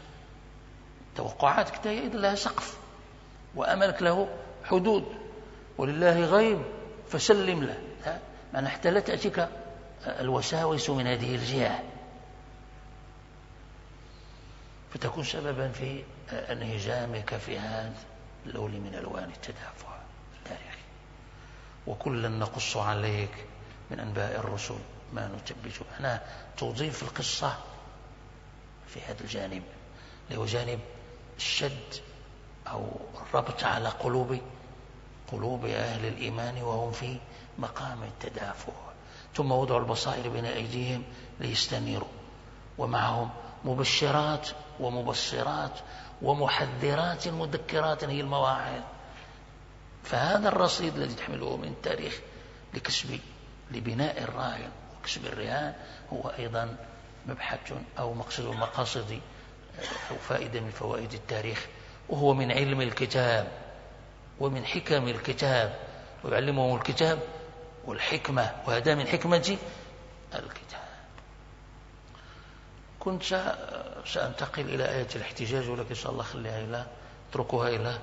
[SPEAKER 1] توقعاتك إذا لها سقف وأملك له حدود. ولله غيب فسلم له. معنى حتى لا تأتيك الوساوس من هذه الجهة. فتكون سببا في انهزامك في هذا اللون من ألوان التدافع التاريخي وكلا نقص عليك من أنباء الرسل ما نثبت معناه تضيف القصة في هذا الجانب اللي هو جانب الشد أو الربط على قلوب قلوب أهل الإيمان وهم في مقام التدافع. ثم وضعوا البصائر بين أيديهم ليستنيروا ومعهم مبشرات ومبصرات ومحذرات مذكرات هي المواعظ. فهذا الرصيد الذي تحمله من التاريخ لكسب لبناء الراهن وكسب الرهان هو أيضا مبحث أو مقصد مقاصد أو فائدة من فوائد التاريخ. وهو من علم الكتاب ومن حكم الكتاب. ويعلمهم الكتاب والحكمة وهذا من حكمة الكتاب. كنت سأنتقل إلى آية الاحتجاج ولكن إن شاء الله خليها إلى اتركها إلى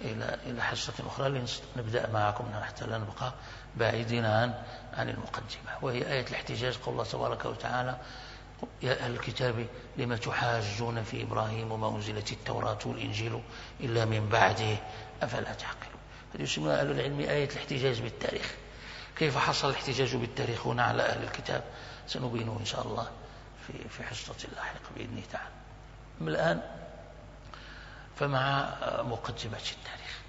[SPEAKER 1] إلى إلى حصة أخرى نبدأ معكم حتى لا نبقى بعيدين عن عن المقدمة. وهي آية الاحتجاج قول الله تبارك وتعالى يا أهل الكتاب لما تحاجون في إبراهيم وما أنزلت التوراة والإنجيل إلا من بعده؟ أفلا تعقلون. هذه يسمى أهل العلم آية الاحتجاج بالتاريخ. كيف حصل الاحتجاج بالتاريخ هنا على أهل الكتاب؟ سنبينه إن شاء الله. في في حصة لاحقة بإذنه تعالى. أما الآن فمع مقدمة التاريخ.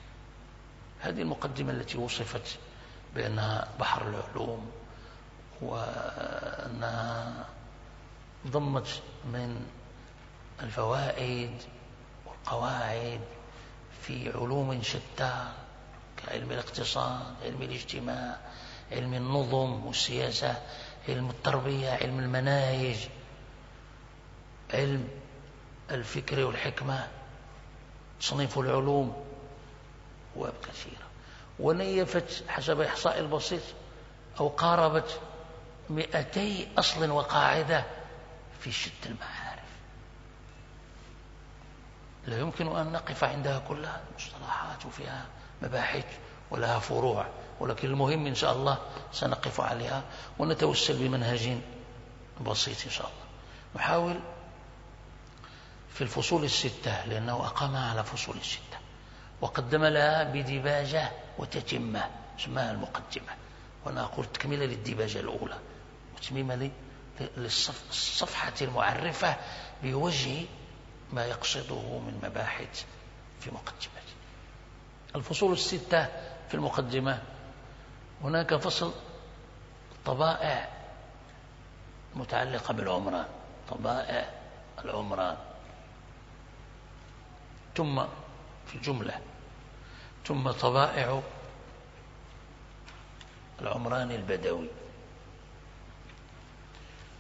[SPEAKER 1] هذه المقدمة التي وصفت بأنها بحر العلوم وأنها ضمت من الفوائد والقواعد في علوم شتى كعلم الاقتصاد علم الاجتماع علم النظم والسياسة علم التربية علم المناهج. علم الفكر والحكمة تصنيف العلوم أبواب كثيرة. ونيفت حسب إحصاء البسيط أو قاربت مئتي أصل وقاعدة في شتى المعارف. لا يمكن أن نقف عندها كلها مصطلحات وفيها مباحث ولها فروع ولكن المهم إن شاء الله سنقف عليها ونتوسل بمنهج بسيط إن شاء الله. نحاول في الفصول الستة لأنه أقامها على فصول الستة. وقدم لها بدباجة وتتمة اسمها المقدمة. وأنا أقول تكملة للدباجة الأولى. وتميمة للصفحة المعرفة بوجه ما يقصده من مباحث في مقدمته الفصول الستة في المقدمة هناك فصل طبائع متعلقة بالعمران طبائع العمران ثم في الجملة ثم طبائع العمران البدوي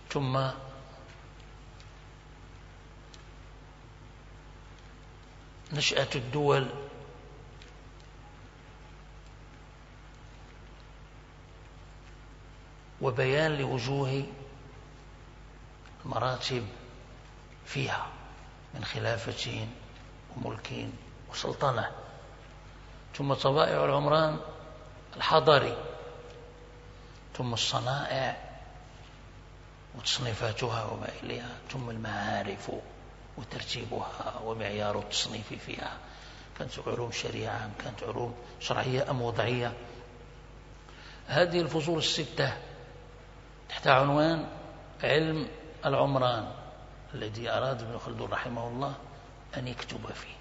[SPEAKER 1] ثم نشأة الدول وبيان لوجوه المراتب فيها من خلافة وملك وسلطنة. ثم طبائع العمران الحضري. ثم الصنائع وتصنيفاتها وما إليها. ثم المعارف وترتيبها ومعيار التصنيف فيها. كانت علوم شريعة كانت علوم شرعية أم وضعية. هذه الفصول الستة تحت عنوان علم العمران الذي أراد ابن خلدون رحمه الله أن يكتب فيه.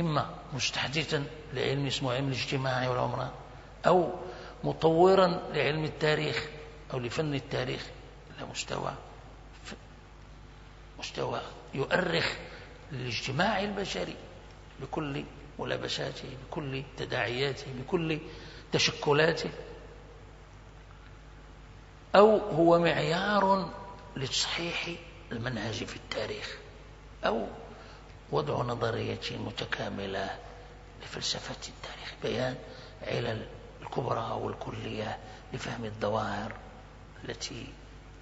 [SPEAKER 1] إما مستحدثا لعلم اسمه علم الاجتماع والعمران أو مطورا لعلم التاريخ أو لفن التاريخ إلى مستوى مستوى يؤرخ للاجتماع البشري بكل ملابساته بكل تداعياته بكل تشكلاته. أو هو معيار لتصحيح المنهج في التاريخ أو وضع نظرية متكاملة لفلسفة التاريخ بيان علل الكبرى والكلية لفهم الظواهر التي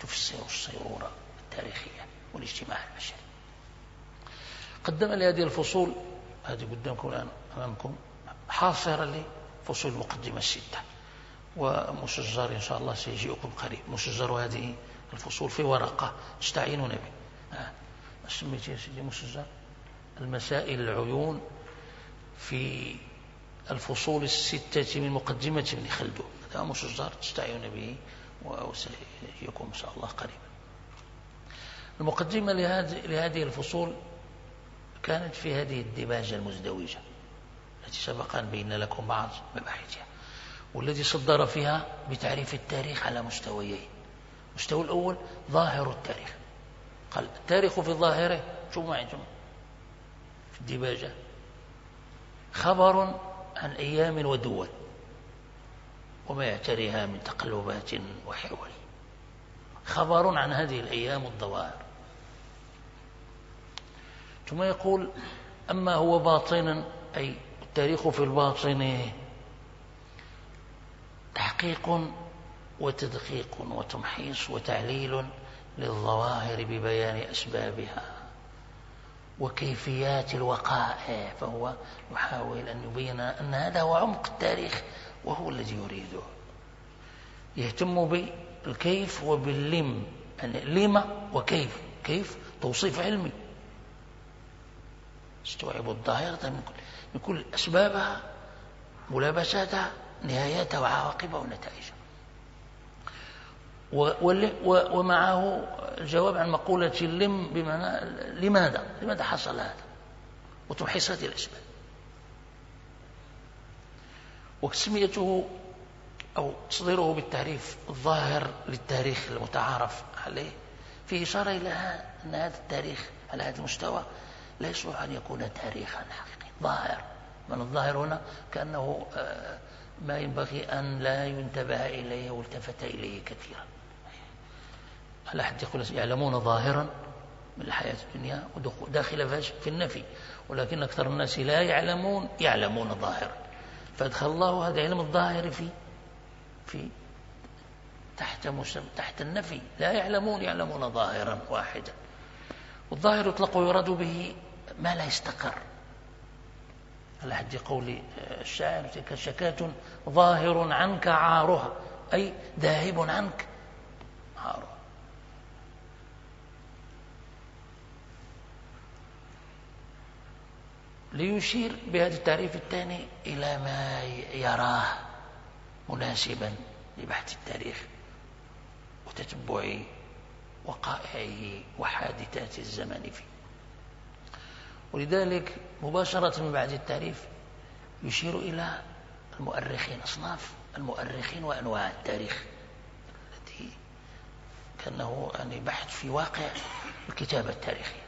[SPEAKER 1] تفسر الصيرورة التاريخية والاجتماع البشري. قدم لي هذه الفصول هذه قدامكم الآن أمامكم حاصرة لفصول المقدمة الستة ومشجر إن شاء الله سيجيئكم قريب. مشجر هذه الفصول في ورقة تستعينون به. آه. سميت يا سيدي مشجر المسائل العيون في الفصول الستة من مقدمة ابن خلدون. هذا مشجر تستعينون به وسيجيكم إن شاء الله قريبا. المقدمة لهذه الفصول كانت في هذه الدباجة المزدوجة التي سبق أن بين لكم بعض مباحثها والذي صدر فيها بتعريف التاريخ على مستويين. المستوى الأول ظاهر التاريخ. قال التاريخ في ظاهره شو معي جمع في الدباجة خبر عن أيام ودول وما يعتريها من تقلبات وحول. خبر عن هذه الأيام الظواهر ثم يقول أما هو باطنا أي التاريخ في الباطن تحقيق وتدقيق وتمحيص وتعليل للظواهر ببيان أسبابها. وكيفيات الوقائع فهو يحاول أن يبين أن هذا هو عمق التاريخ وهو الذي يريده. يهتم بالكيف وباللم يعني لما وكيف كيف؟ توصيف علمي. استوعب الظاهرة من كل أسبابها ملابساتها نهاياتها وعواقبها ونتائجها. ومعه الجواب عن مقولة اللم بمعنى لماذا؟ لماذا حصل هذا؟ وتمحيص هذه الأسباب. وتسميته أو تصديره بالتعريف الظاهر للتاريخ المتعارف عليه في إشارة إلى أن هذا التاريخ على هذا المستوى لا يصلح أن يكون تاريخا حقيقيا. ظاهر. من الظاهر هنا؟ كأنه آه، ما ينبغي أن لا ينتبه إليه والتفت إليه كثيرا. على حد يقول يعلمون ظاهرا من الحياة الدنيا وداخل في النفي؟ ولكن أكثر الناس لا يعلمون يعلمون ظاهرا. فأدخل الله هذا علم الظاهر في في تحت تحت النفي. لا يعلمون يعلمون ظاهرا واحدا. والظاهر يطلق ويراد به ما لا يستقر. على حد قول الشاعر تلك شكاة ظاهر عنك عارها أي ذاهب عنك عارها ليشير بهذا التعريف الثاني إلى ما يراه مناسبا لبحث التاريخ وتتبع وقائعه وحادثات الزمان فيه. ولذلك مباشرة من بعد التعريف يشير إلى المؤرخين أصناف المؤرخين وأنواع التاريخ التي كأنه يعني بحث في واقع الكتابة التاريخية.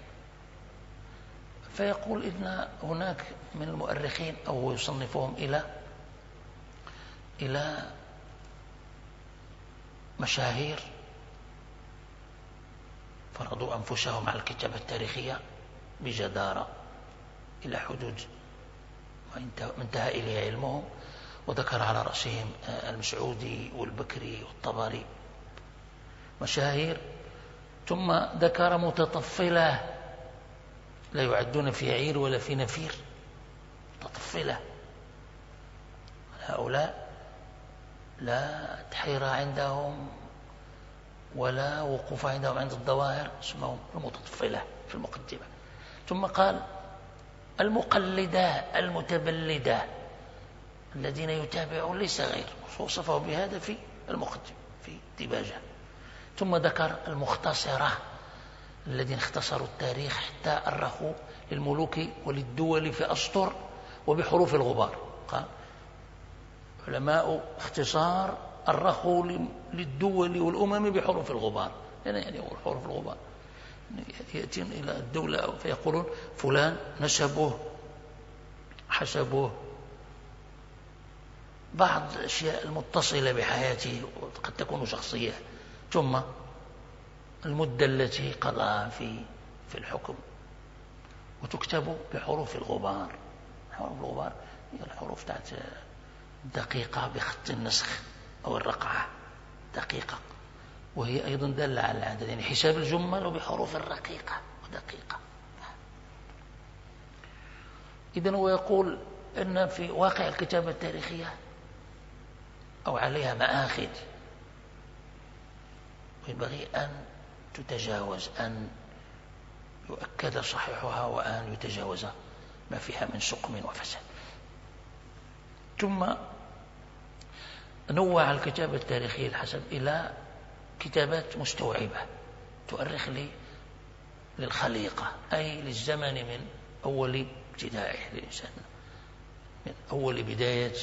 [SPEAKER 1] فيقول إن هناك من المؤرخين أو يصنفهم إلى إلى مشاهير فرضوا أنفسهم على الكتابة التاريخية بجدارة إلى حدود ما انتهى إليه علمهم وذكر على رأسهم المسعودي والبكري والطبري مشاهير ثم ذكر متطفلة لا يعدون في عير ولا في نفير. متطفلة هؤلاء لا تحير عندهم ولا وقوف عندهم عند الظواهر اسمهم المتطفلة في المقدمة. ثم قال المقلدة المتبلدة الذين يتابعون ليس غير. وصفه بهذا في المقدمة في ديباجة. ثم ذكر المختصرة. الذين اختصروا التاريخ حتى أرخوا للملوك وللدول في أسطر وبحروف الغبار. قال علماء اختصار أرخوا للدول والأمم بحروف الغبار. يعني حروف الغبار. يأتون إلى الدولة فيقولون فلان نسبه حسبه. بعض الأشياء المتصلة بحياته قد تكون شخصية. ثم المدة التي قضاها في في الحكم. وتكتب بحروف الغبار. حروف الغبار هي الحروف تاعت دقيقة بخط النسخ أو الرقعة. دقيقة. وهي أيضا دالة على العدد يعني حساب الجمل وبحروف رقيقة ودقيقة. إذا هو يقول أن في واقع الكتابة التاريخية أو عليها مآخذ. وينبغي أن تتجاوز أن يؤكد صحيحها وأن يتجاوز ما فيها من سقم وفساد. ثم نوع الكتابة التاريخية الحسب إلى كتابات مستوعبة تؤرخ لي للخليقة أي للزمن من أول ابتدائه للإنسان من أول بداية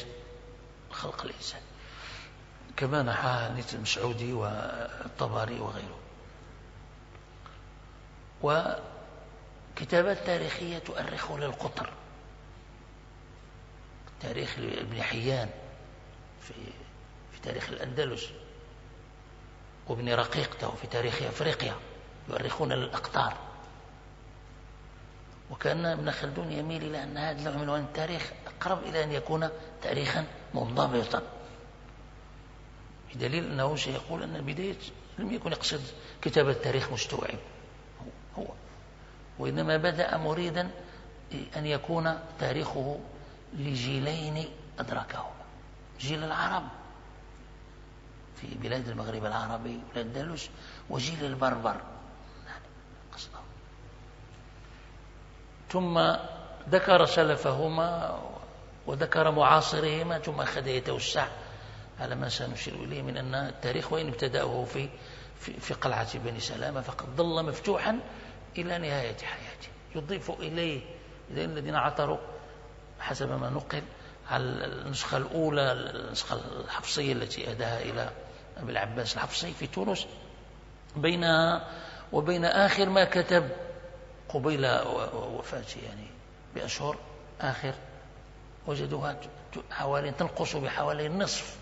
[SPEAKER 1] خلق الإنسان. كما نحى نيت المسعودي والطبري وغيره. وكتابات تاريخية تؤرخ للقطر. تاريخ ابن حيان في في تاريخ الأندلس وابن رقيق في تاريخ أفريقيا يؤرخون للأقطار. وكأن ابن خلدون يميل إلى أن هذا النوع من أنواع التاريخ أقرب إلى أن يكون تاريخا منضبطا. بدليل أنه سيقول أن بداية لم يكن يقصد كتابة التاريخ مستوعب. هو. وإنما بدأ مريدا أن يكون تاريخه لجيلين أدركه. جيل العرب. في بلاد المغرب العربي والأندلس وجيل البربر. ثم ذكر سلفهما وذكر معاصرهما ثم أخذ يتوسع على ما سنشير إليه من أن التاريخ وإن ابتدأه؟ في في, قلعة بني سلامة فقد ظل مفتوحا إلى نهاية حياته. يضيف إليه الذين عثروا حسب ما نقل على النسخة الأولى النسخة الحفصية التي أداها إلى أبي العباس الحفصي في تونس. بينها وبين آخر ما كتب قبيل وفاته يعني بأشهر آخر وجدوها حوالي تنقص بحوالي النصف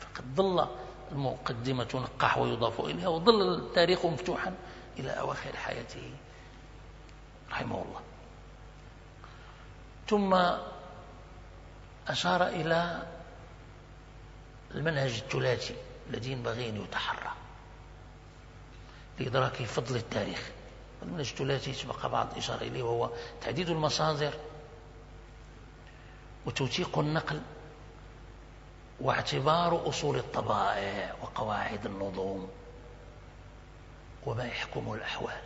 [SPEAKER 1] فقد ظل المقدمة تنقح ويضاف إليها وظل التاريخ مفتوحا إلى أواخر حياته. رحمه الله. ثم أشار إلى المنهج الثلاثي الذي ينبغي أن يتحرى لإدراك فضل التاريخ. المنهج الثلاثي سبق بعض الإشارة إليه وهو تعديد المصادر وتوثيق النقل واعتبار أصول الطبائع وقواعد النظم وما يحكم الأحوال.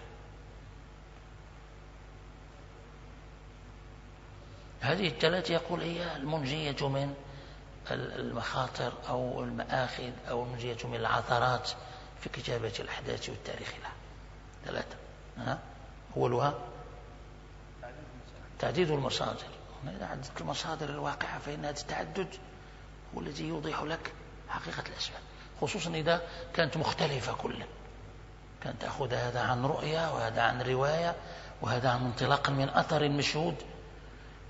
[SPEAKER 1] هذه الثلاث يقول هي المنجية من المخاطر أو المآخذ أو المنجية من العثرات في كتابة الأحداث والتاريخ لها. ثلاثة. ها؟ أولها تعديد المصادر. إذا عددت المصادر الواقعة فإن هذا التعدد هو الذي يوضح لك حقيقة الأسباب خصوصا إذا كانت مختلفة كلا. كانت تأخذ هذا عن رؤية وهذا عن رواية وهذا عن انطلاق من أثر مشهود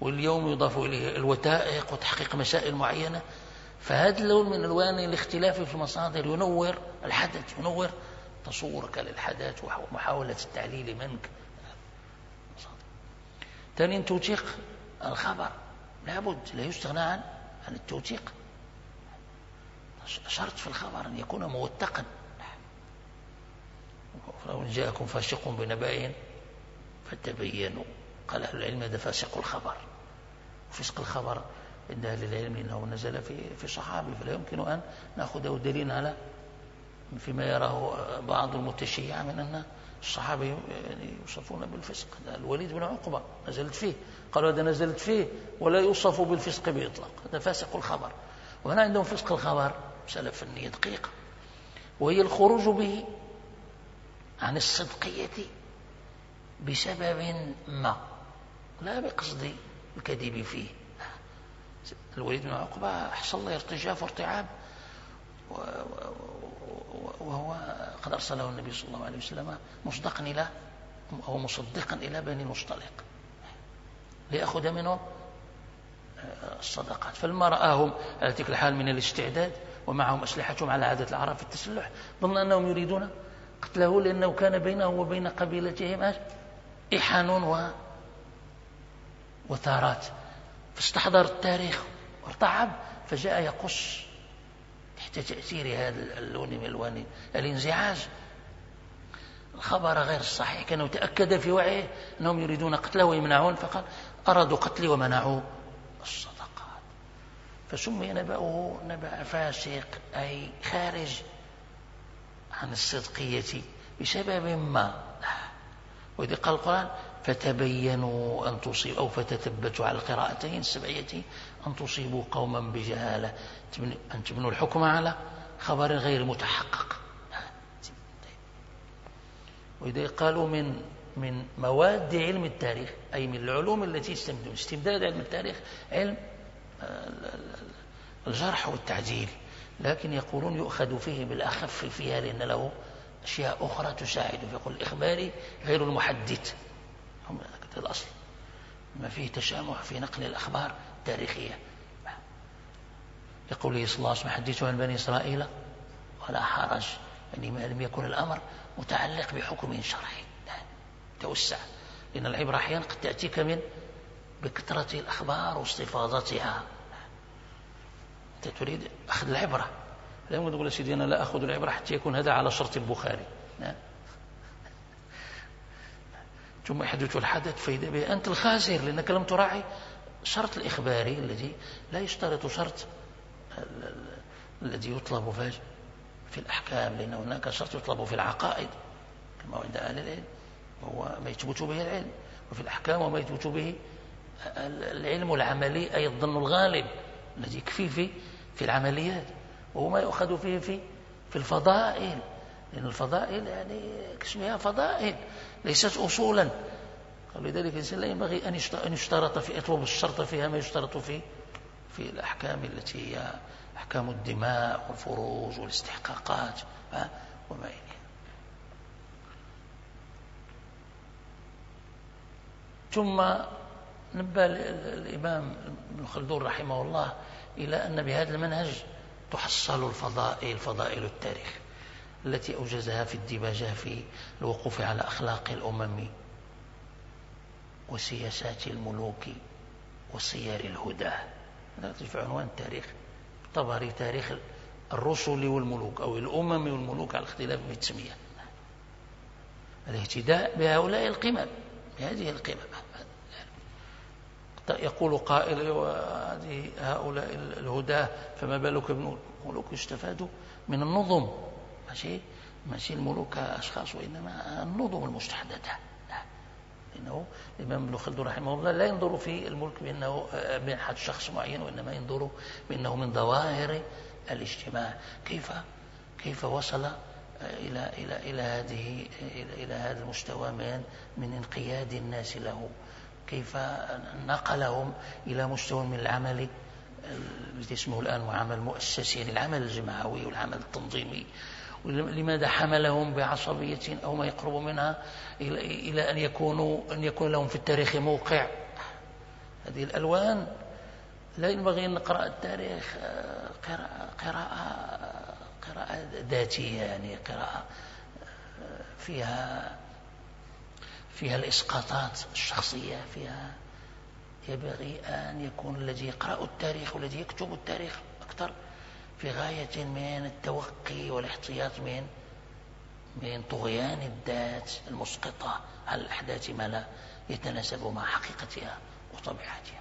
[SPEAKER 1] واليوم يضاف إليه الوثائق وتحقيق مسائل معينة. فهذا اللون من ألوان الاختلاف في المصادر ينور الحدث ينور تصورك للحدث ومحاولة التعليل منك. ثانيا توثيق الخبر. لابد لا يستغنى عن عن التوثيق. شرط في الخبر أن يكون موثقا. فلو جاءكم فاسق بنبأ فتبينوا. قال أهل العلم هذا فاسق الخبر. فسق الخبر عند أهل العلم إنه نزل في في صحابي فلا يمكن أن نأخذه دليل على فيما يراه بعض المتشيعة من أن الصحابة يعني يوصفون بالفسق. الوليد بن عقبة نزلت فيه. قالوا هذا نزلت فيه ولا يوصف بالفسق بإطلاق. هذا فاسق الخبر. وهنا عندهم فسق الخبر. مسألة فنية دقيقة وهي الخروج به عن الصدقية بسبب ما؟ لا بقصد الكذب فيه. الوليد بن عقبة حصل له ارتجاف وارتعاب وهو قد أرسله النبي صلى الله عليه وسلم مصدقا إلى أو مصدقا إلى بني المصطلق ليأخذ منه الصدقات. فلما رآهم على تلك الحال من الاستعداد ومعهم أسلحتهم على عادة العرب في التسلح. ظن أنهم يريدون قتله لأنه كان بينه وبين قبيلتهم إحان و وثارات. فاستحضر التاريخ وارتعب فجاء يقص تحت تأثير هذا اللون من ألوان الانزعاج. الخبر غير الصحيح كان تأكد في وعيه أنهم يريدون قتله ويمنعون فقال أرادوا قتلي ومنعوا الصدقات فسمي نبأه نبأ فاسق أي خارج عن الصدقية بسبب ما؟ وإذا قال القرآن فتبينوا أن تصيبوا أو فتثبتوا على القراءتين السبعية أن تصيبوا قوما بجهالة. أن تبنوا الحكم على خبر غير متحقق. وإذا قالوا من من مواد علم التاريخ أي من العلوم التي يستمدون استمداد علم التاريخ علم الجرح والتعديل لكن يقولون يؤخذ فيه بالأخف فيها لأن له أشياء أخرى تساعد فيقول الإخباري غير المحدث. هم الأصل. ما فيه تشامح في نقل الأخبار التاريخية. لقوله صلى الله عليه وسلم حدثوا عن بني إسرائيل ولا حرج. يعني ما لم يكن الأمر متعلق بحكم شرعي. توسع. لأن العبرة أحيانا قد تأتيك من بكثرة الأخبار واستفاضتها. أنت تريد أخذ العبرة. لا يمكن تقول سيدي أنا لا أخذ العبرة حتى يكون هذا على شرط البخاري. ثم يحدث الحدث فإذا به أنت الخاسر لأنك لم تراعي شرط الإخباري الذي لا يشترط شرط الذي يطلب في الأحكام لأن هناك شرط يطلب في العقائد كما عند أهل العلم وهو ما يثبت به العلم وفي الأحكام وما يثبت به العلم العملي أي الظن الغالب الذي يكفي في في العمليات وهو ما يؤخذ فيه في في الفضائل لأن الفضائل يعني اسمها فضائل ليست أصولا. ولذلك الإنسان لا ينبغي أن يشترط في يطلب الشرط فيها ما يشترط في في الأحكام التي هي أحكام الدماء والفروج والاستحقاقات وما إليه ثم نبه الإمام ابن خلدون رحمه الله إلى أن بهذا المنهج تحصل الفضائل فضائل التاريخ التي أوجزها في الديباجة في الوقوف على أخلاق الأمم وسياسات الملوك وسير الهدى. هذا في عنوان التاريخ طبري تاريخ الرسل والملوك أو الأمم والملوك على الاختلاف في التسمية الاهتداء بهؤلاء القمم بهذه القمم. يقول قائل وهذه هؤلاء الهداة فما بالك بالملوك يستفادوا من النظم. ماشي؟ ماشي الملوك كأشخاص وإنما النظم المستحدثة. لأنه الإمام ابن خلدون رحمه الله لا ينظر في الملك بأنه منحة شخص معين وإنما ينظر بأنه من ظواهر الاجتماع. كيف؟ كيف وصل إلى إلى إلى هذه إلى, إلى هذا المستوى من من انقياد الناس له؟ كيف نقلهم إلى مستوى من العمل الذي اسمه الآن عمل مؤسسي يعني العمل الجماعوي والعمل التنظيمي. لماذا حملهم بعصبية أو ما يقرب منها إلى أن يكونوا أن يكون لهم في التاريخ موقع؟ هذه الألوان لا ينبغي أن نقرأ التاريخ قراءة قراءة قراءة ذاتية يعني قراءة فيها فيها الإسقاطات الشخصية فيها ينبغي أن يكون الذي يقرأ التاريخ والذي يكتب التاريخ أكثر في غاية من التوقي والاحتياط من من طغيان الذات المسقطة. على الأحداث ما لا يتناسب مع حقيقتها وطبيعتها؟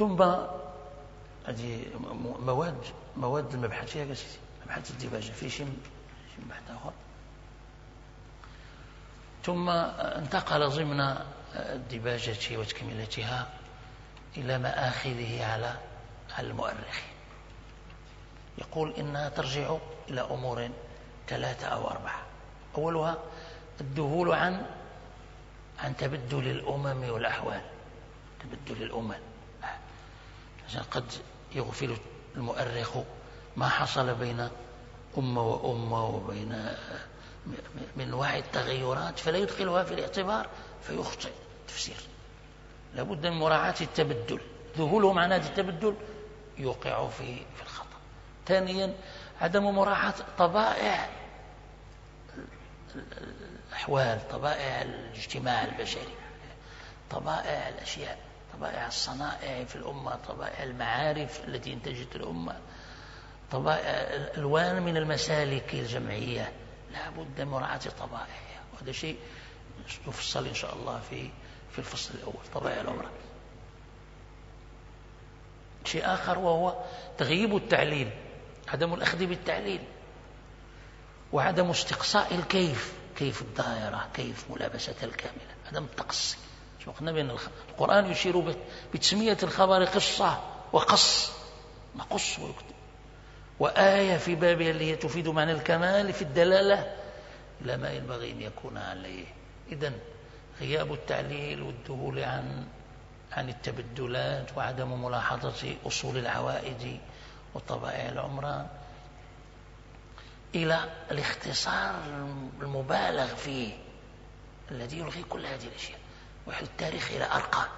[SPEAKER 1] ثم هذه مواد مواد المبحث فيها مبحث الديباجة في شيء بحث آخر؟ ثم انتقل ضمن الدباجة وتكملتها إلى مآخذه على المؤرخ. يقول إنها ترجع إلى أمور ثلاثة أو أربعة. أولها الذهول عن عن تبدل الأمم والأحوال. تبدل الأمم. عشان قد يغفل المؤرخ ما حصل بين أمة وأمة وبين من وعي التغيرات فلا يدخلها في الاعتبار فيخطئ تفسير لابد من مراعاة التبدل. ذهوله معناة التبدل يوقع في في الخطأ. ثانيا عدم مراعاة طبائع الأحوال طبائع الاجتماع البشري طبائع الأشياء. طبائع الصنائع في الأمة طبائع المعارف التي انتجت الأمة طبائع ألوان من المسالك الجمعية. لا بد مراعاة طبائعها. وهذا شيء يفصل إن شاء الله في في الفصل الأول طبائع العمرة. شيء آخر وهو تغييب التعليل عدم الأخذ بالتعليل وعدم استقصاء الكيف كيف الدائرة كيف ملابستها الكاملة عدم التقصي. شو قلنا بأن القرآن يشير بتسمية الخبر قصة وقص نقص ويكتب وآية في بابها اللي هي تفيد معنى الكمال في الدلالة إلى ما ينبغي أن يكون عليه. إذا غياب التعليل والذهول عن عن التبدلات وعدم ملاحظة أصول العوائد وطبائع العمران إلى الاختصار المبالغ فيه الذي يلغي كل هذه الأشياء. ويحل التاريخ إلى أرقام.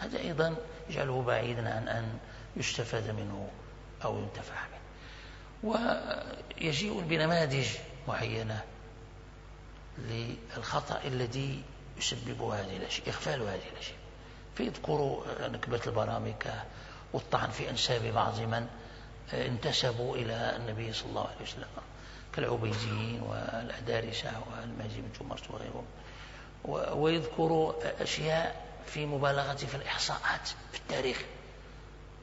[SPEAKER 1] هذا أيضا يجعله بعيدا عن أن يستفاد منه أو ينتفع منه ويجيء بنماذج معينة للخطأ الذي يسبب هذه الأشياء إغفال هذه الأشياء. فيذكر نكبة البرامكة والطعن في أنساب بعض من انتسبوا إلى النبي صلى الله عليه وسلم. كالعبيديين والأدارسة بن جمرت وغيرهم ويذكر أشياء في مبالغة في الإحصاءات في التاريخ.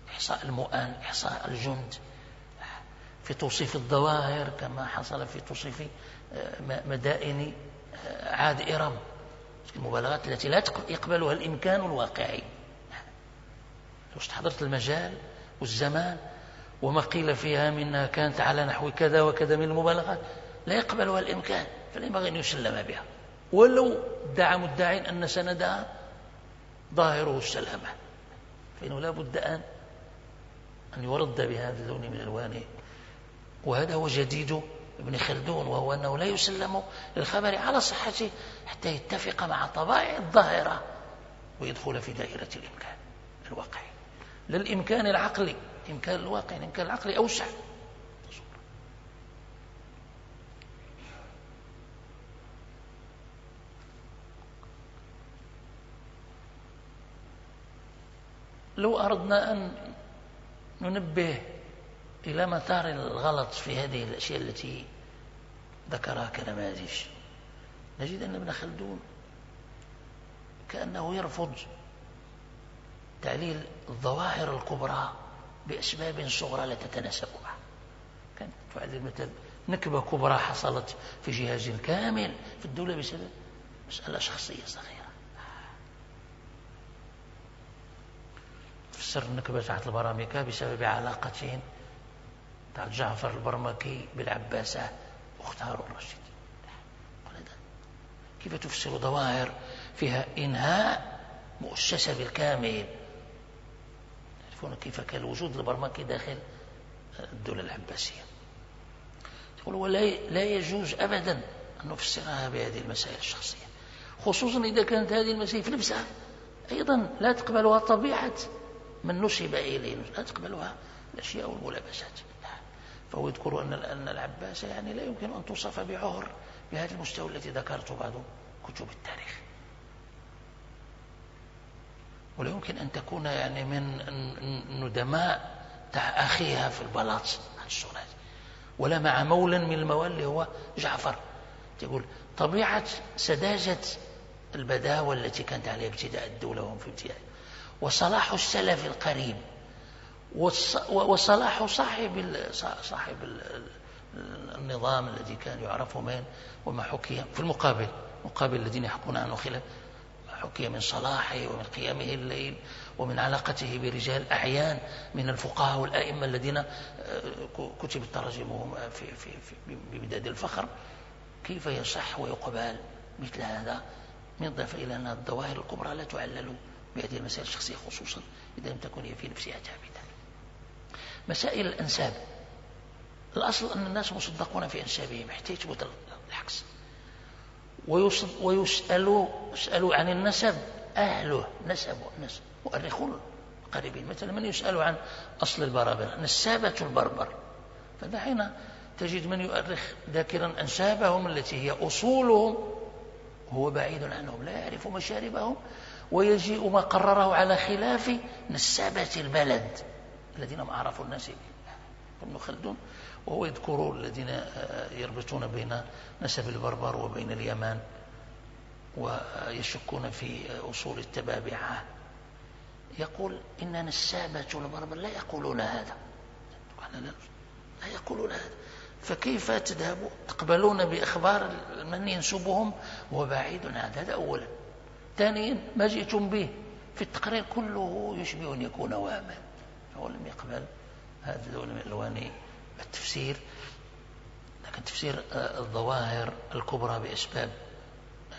[SPEAKER 1] إحصاء المؤن إحصاء الجند في توصيف الظواهر كما حصل في توصيف آه، مدائن آه، عاد إرم. المبالغات التي لا يقبلها الإمكان الواقعي. لو استحضرت المجال والزمان وما قيل فيها منها كانت على نحو كذا وكذا من المبالغات. لا يقبلها الإمكان فلا ينبغي أن يسلم بها. ولو ادعى مدعي أن سندها ظاهره السلامة. فإنه لا بد أن أن يرد بهذا اللون من ألوانه. وهذا هو جديد ابن خلدون وهو أنه لا يسلم للخبر على صحته حتى يتفق مع طبائع الظاهرة ويدخل في دائرة الإمكان الواقعي. للإمكان العقلي الإمكان الواقعي الإمكان العقلي أوسع. لو أردنا أن ننبه إلى مطار الغلط في هذه الأشياء التي ذكرها كنماذج نجد أن ابن خلدون كأنه يرفض تعليل الظواهر الكبرى بأسباب صغرى لا تتناسب معها كانت تعلل مثلا نكبة كبرى حصلت في جهاز كامل في الدولة بسبب مسألة شخصية صغيرة. فسر النكبة تحت البراميكا بسبب علاقتين. تاع جعفر البرمكي بالعباسة أخت هارون الرشيد كيف تفسر ظواهر فيها إنهاء مؤسسة بالكامل؟ تعرفون كيف كان وجود البرمكي داخل الدولة العباسية. يقول ولا لا يجوز أبدا أن نفسرها بهذه المسائل الشخصية خصوصا إذا كانت هذه المسائل في نفسها أيضا لا تقبلها طبيعة. من نسب إليه لا تقبلها الأشياء والملابسات. فهو يذكر أن أن العباس يعني لا يمكن أن توصف بعهر بهذا المستوى الذي ذكرته بعض كتب التاريخ. ولا يمكن أن تكون يعني من ندماء أخيها في البلاط ولا مع مولى من الموالي هو جعفر. يقول طبيعة سذاجة البداوة التي كانت عليها ابتداء الدولة وهم في ابتداء وصلاح السلف القريب. وصلاح صاحب صاحب النظام الذي كان يعرف من وما حكي في المقابل مقابل الذين يحكون عنه خلاف ما حكي من صلاحه ومن قيامه الليل ومن علاقته برجال أعيان من الفقهاء والأئمة الذين آه، كتبت تراجمهم في, في, في بمداد الفخر. كيف يصح ويقبل مثل هذا؟ من إضافة إلى أن الظواهر الكبرى لا تعلل. بهذه المسائل الشخصية خصوصا إذا لم تكن هي في نفسها ثابتة. مسائل الأنساب. الأصل أن الناس مصدقون في أنسابهم حتى يثبت العكس ويسألوا يسألوا عن النسب أهله نسب نسب مؤرخون قريبين. مثلا من يسأل عن أصل البرابرة نسابة البربر. فذا حين تجد من يؤرخ ذاكرا أنسابهم التي هي أصولهم هو بعيد عنهم لا يعرف مشاربهم ويجيء ما قرره على خلاف نسابة البلد الذين ما عرفوا الناس ابن خلدون وهو يذكر الذين يربطون بين نسب البربر وبين اليمن ويشكون في أصول التبابعة يقول إن نسابة البربر لا يقولون هذا. لا يقولون هذا. فكيف تذهبوا تقبلون بإخبار من ينسبهم؟ وبعيد عن هذا أولا. ثانيا ما جئتم به. في التقرير كله يشبه أن يكون واما. فهو لم يقبل هذا من ألوان التفسير. لكن تفسير الظواهر الكبرى بأسباب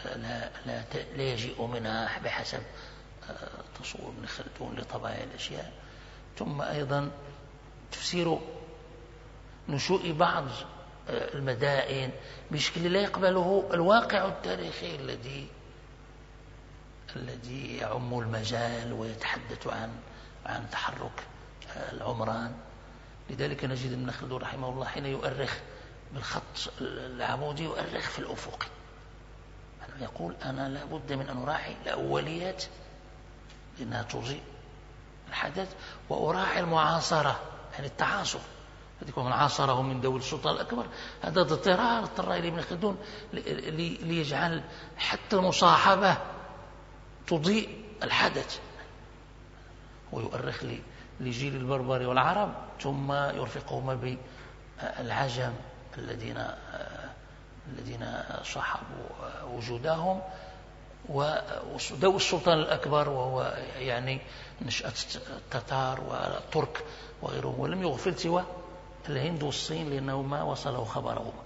[SPEAKER 1] لا, لا, لا يجيء منها بحسب تصور ابن خلدون لطبائع الأشياء. ثم أيضا تفسير نشوء بعض المدائن بشكل لا يقبله الواقع التاريخي الذي الذي يعم المجال ويتحدث عن عن تحرك العمران. لذلك نجد ابن خلدون رحمه الله حين يؤرخ بالخط العمودي يؤرخ في الأفق. يقول أنا لابد من أن أراعي الأوليات لأنها تضيء الحدث وأراعي المعاصرة يعني التعاصر. هذيك من عاصره من دول السلطان الأكبر. هذا اضطرار اضطر ابن خلدون ليجعل حتى المصاحبة تضيء الحدث. ويؤرخ لجيل البربر والعرب ثم يرفقهما بالعجم الذين الذين صحبوا وجودهم. ودو السلطان الأكبر وهو يعني نشأة التتار والترك وغيرهم ولم يغفل سوى الهند والصين لأنه ما وصله خبرهما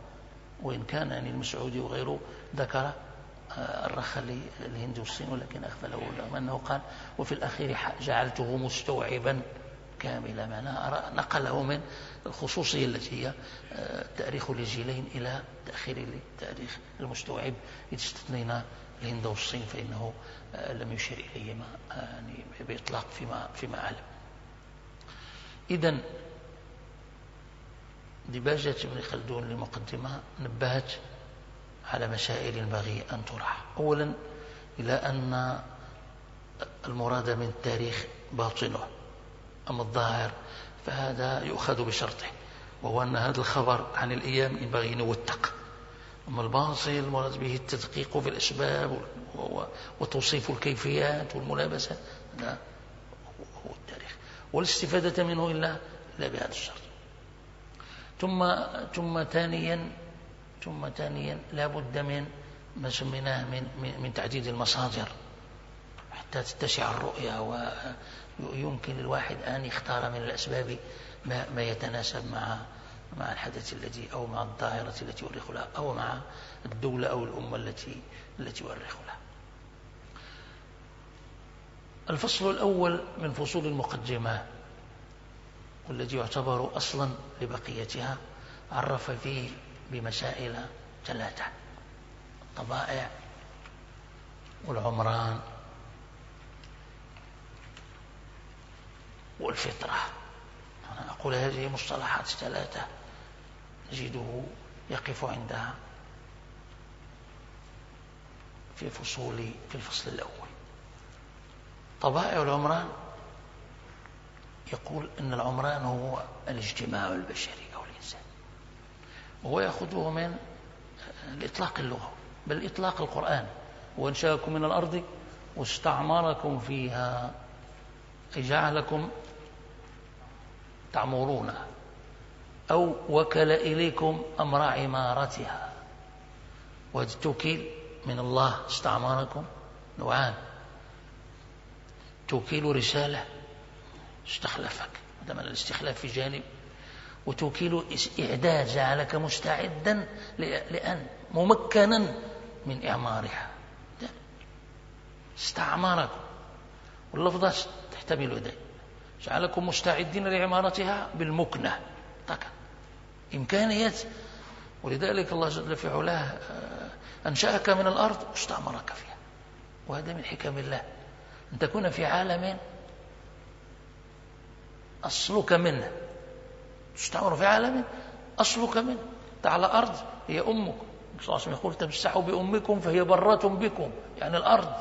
[SPEAKER 1] وإن كان يعني المسعودي وغيره ذكر آه، الرخ للهند والصين ولكن أغفله رغم أنه قال وفي الأخير جعلته مستوعبا كاملا معناه نقله من الخصوصية التي هي آه، تاريخ الجيلين إلى تأخير التاريخ المستوعب. إذا استثنينا الهند والصين فإنه آه، لم يشير إليهما يعني بإطلاق فيما, فيما أعلم. إذا دباجة ابن خلدون لمقدمة نبهت على مسائل ينبغي أن ترعى أولا إلى أن المراد من التاريخ باطنه أما الظاهر فهذا يؤخذ بشرطه وهو أن هذا الخبر عن الأيام ينبغي أن يوثق. أما الباطل المراد به التدقيق في الأسباب وتوصيف الكيفيات والملابسات هذا هو التاريخ. والاستفادة منه إلا إلا بهذا الشرط. ثم ثم ثانيا ثم ثانيا لا بد من ما سميناه من من تعديد المصادر حتى تتسع الرؤية ويمكن الواحد أن يختار من الأسباب ما, ما يتناسب مع مع الحدث الذي أو مع الظاهرة التي يؤرخ لها أو مع الدولة أو الأمة التي التي يؤرخ لها. الفصل الأول من فصول المقدمة والذي يعتبر أصلا لبقيتها عرف فيه بمسائل ثلاثة الطبائع والعمران والفطرة. أنا أقول هذه مصطلحات ثلاثة نجده يقف عندها في فصول في الفصل الأول. طبائع العمران يقول أن العمران هو الاجتماع البشري. وهو يأخذه من الإطلاق اللغوي بل إطلاق القرآن. وانشأكم من الأرض واستعمركم فيها أي جعلكم تعمرون أو وكل إليكم أمر عمارتها. والتوكيل من الله استعمركم نوعان. توكيل رسالة استخلفك. من الاستخلاف في جانب وتوكيل إعداد جعلك مستعدا لأن ممكنا من إعمارها. استعمركم واللفظة تحتمل ذلك جعلكم مستعدين لعمارتها بالمكنة. طكا إمكانية ولذلك الله جل في علاه آه، أنشأك من الأرض واستعمرك فيها. وهذا من حكم الله. أن تكون في عالم أصلك منه. تستعمر في عالم أصلك منه. أنت على أرض هي أمك. صلى الله عليه وسلم يقول تمسحوا بأمكم فهي برة بكم. يعني الأرض.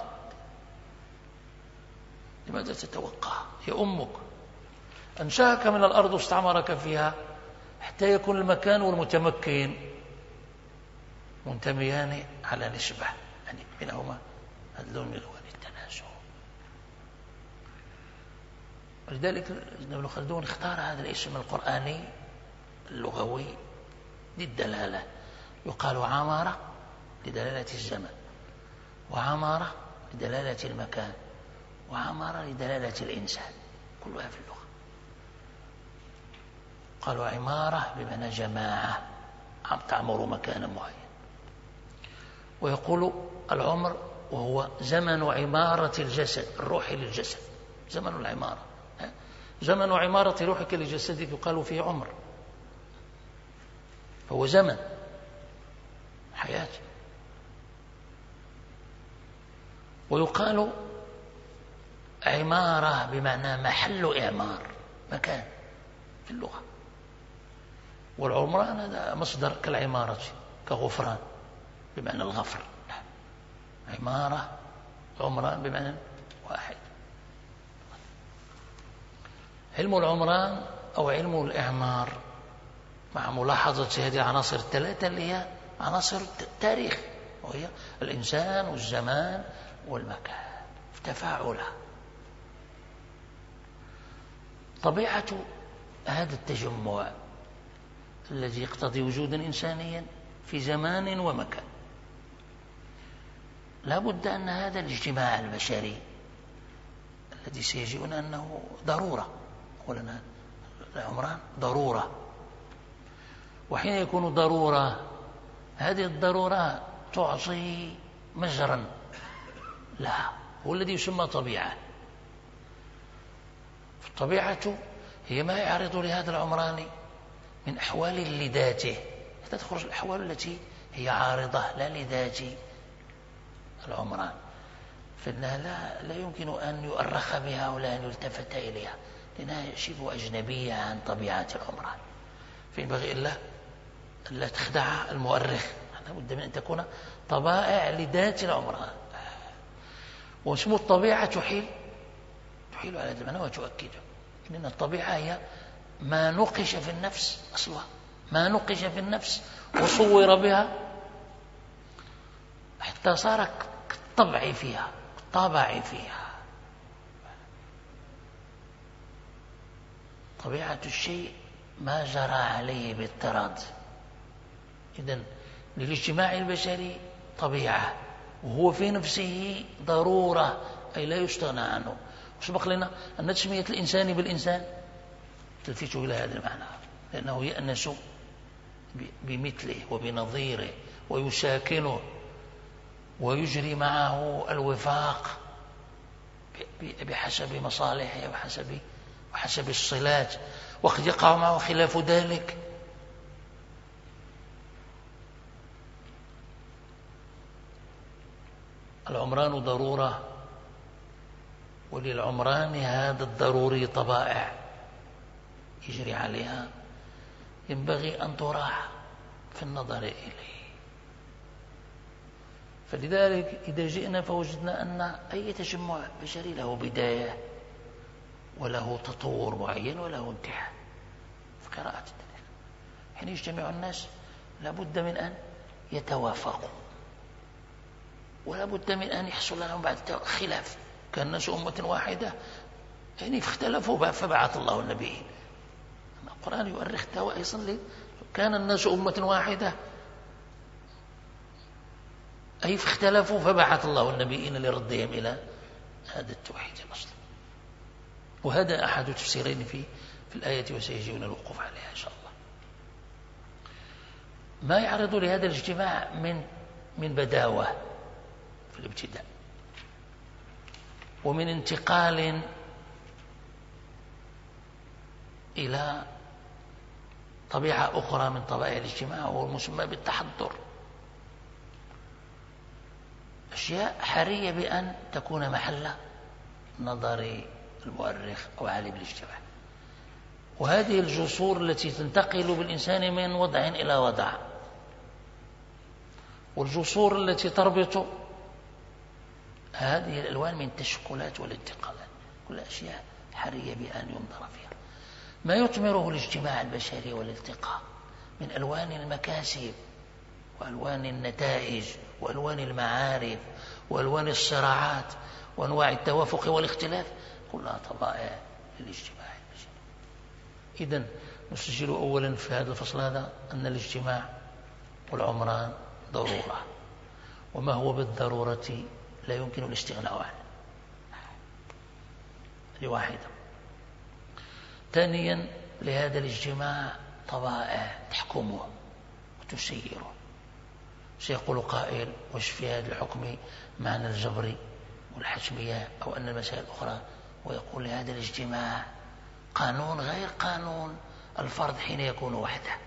[SPEAKER 1] لماذا تتوقع؟ هي أمك. أنشأك من الأرض واستعمرك فيها حتى يكون المكان والمتمكن منتميان على نسبة. يعني بينهما الوان ولذلك ابن خلدون اختار هذا الاسم القرآني اللغوي للدلالة. يقال عمارة لدلالة الزمن وعمارة لدلالة المكان وعمارة لدلالة الإنسان كلها في اللغة. قالوا عمارة بمعنى جماعة تعمر مكانا معين. ويقول العمر وهو زمن عمارة الجسد الروح للجسد زمن العمارة. زمن عمارة روحك لجسدك يقال فيه عمر. فهو زمن حياة. ويقال عمارة بمعنى محل إعمار مكان في اللغة. والعمران هذا مصدر كالعمارة كغفران بمعنى الغفر. عمارة عمران بمعنى واحد. علم العمران أو علم الإعمار؟ مع ملاحظة هذه العناصر الثلاثة اللي هي عناصر التاريخ وهي الإنسان والزمان والمكان تفاعلا طبيعة هذا التجمع الذي يقتضي وجودا إنسانيا في زمان ومكان. لا بد أن هذا الاجتماع البشري الذي سيجيئنا أنه ضرورة. ولنا العمران ضرورة. وحين يكون ضرورة هذه الضرورة تعطي مجرا. لها هو الذي يسمى طبيعة. الطبيعة هي ما يعرض لهذا العمران من أحوال لذاته. تخرج الأحوال التي هي عارضة لا لذات العمران. فإنها لا, لا يمكن أن يؤرخ بها ولا أن يلتفت إليها. لأنها شبه أجنبية عن طبيعة العمران فينبغي إلا ألا تخدع المؤرخ. لا بد من أن تكون طبائع لذات العمران واسمه الطبيعة تحيل. تحيل على المعنى وتؤكده. لأن الطبيعة هي ما نقش في النفس أصلها ما نقش في النفس وصور بها حتى صار كالطبع فيها طبع فيها. طبيعة الشيء ما جرى عليه باضطراد. إذا للاجتماع البشري طبيعة وهو في نفسه ضرورة أي لا يستغنى عنه. وسبق لنا أن تسمية الإنسان بالإنسان تلفت إلى هذا المعنى لأنه يأنس بمثله وبنظيره ويساكنه ويجري معه الوفاق بحسب مصالحه وحسب وحسب الصلات وقد يقع معه خلاف ذلك. العمران ضرورة وللعمران هذا الضروري طبائع يجري عليها. ينبغي أن تراعى في النظر إليه. فلذلك إذا جئنا فوجدنا أن أي تجمع بشري له بداية. وله تطور معين وله انتهاء في قراءة التاريخ حين يجتمع الناس لابد من أن يتوافقوا. ولا بد من أن يحصل لهم بعد خلاف. كان الناس أمة واحدة يعني اختلفوا فبعث الله النبيين. القرآن يؤرخ أيضا كان الناس أمة واحدة أي اختلفوا فبعث الله النبيين لردهم إلى هذا التوحيد الأصلي وهذا أحد تفسيرين في في الآية وسيجيون الوقوف عليها إن شاء الله. ما يعرض لهذا الاجتماع من من بداوة في الابتداء ومن انتقال إلى طبيعة أخرى من طبائع الاجتماع وهو المسمى بالتحضر. أشياء حرية بأن تكون محل نظر المؤرخ أو عالم الاجتماع وهذه الجسور التي تنتقل بالإنسان من وضع إلى وضع. والجسور التي تربط هذه الألوان من التشكلات والانتقالات. كل أشياء حرية بأن ينظر فيها. ما يثمره الاجتماع البشري والالتقاء من ألوان المكاسب وألوان النتائج وألوان المعارف وألوان الصراعات وأنواع التوافق والاختلاف؟ كلها طبائع للاجتماع. إذا نسجل أولا في هذا الفصل هذا أن الاجتماع والعمران ضرورة وما هو بالضرورة لا يمكن الاستغناء عنه هذه واحدة ثانيا لهذا الاجتماع طبائع تحكمه وتسيره. سيقول قائل وش في هذا الحكم معنى الجبر والحتمية أو أن المسائل الأخرى ويقول لهذا الاجتماع قانون غير قانون الفرد حين يكون وحده.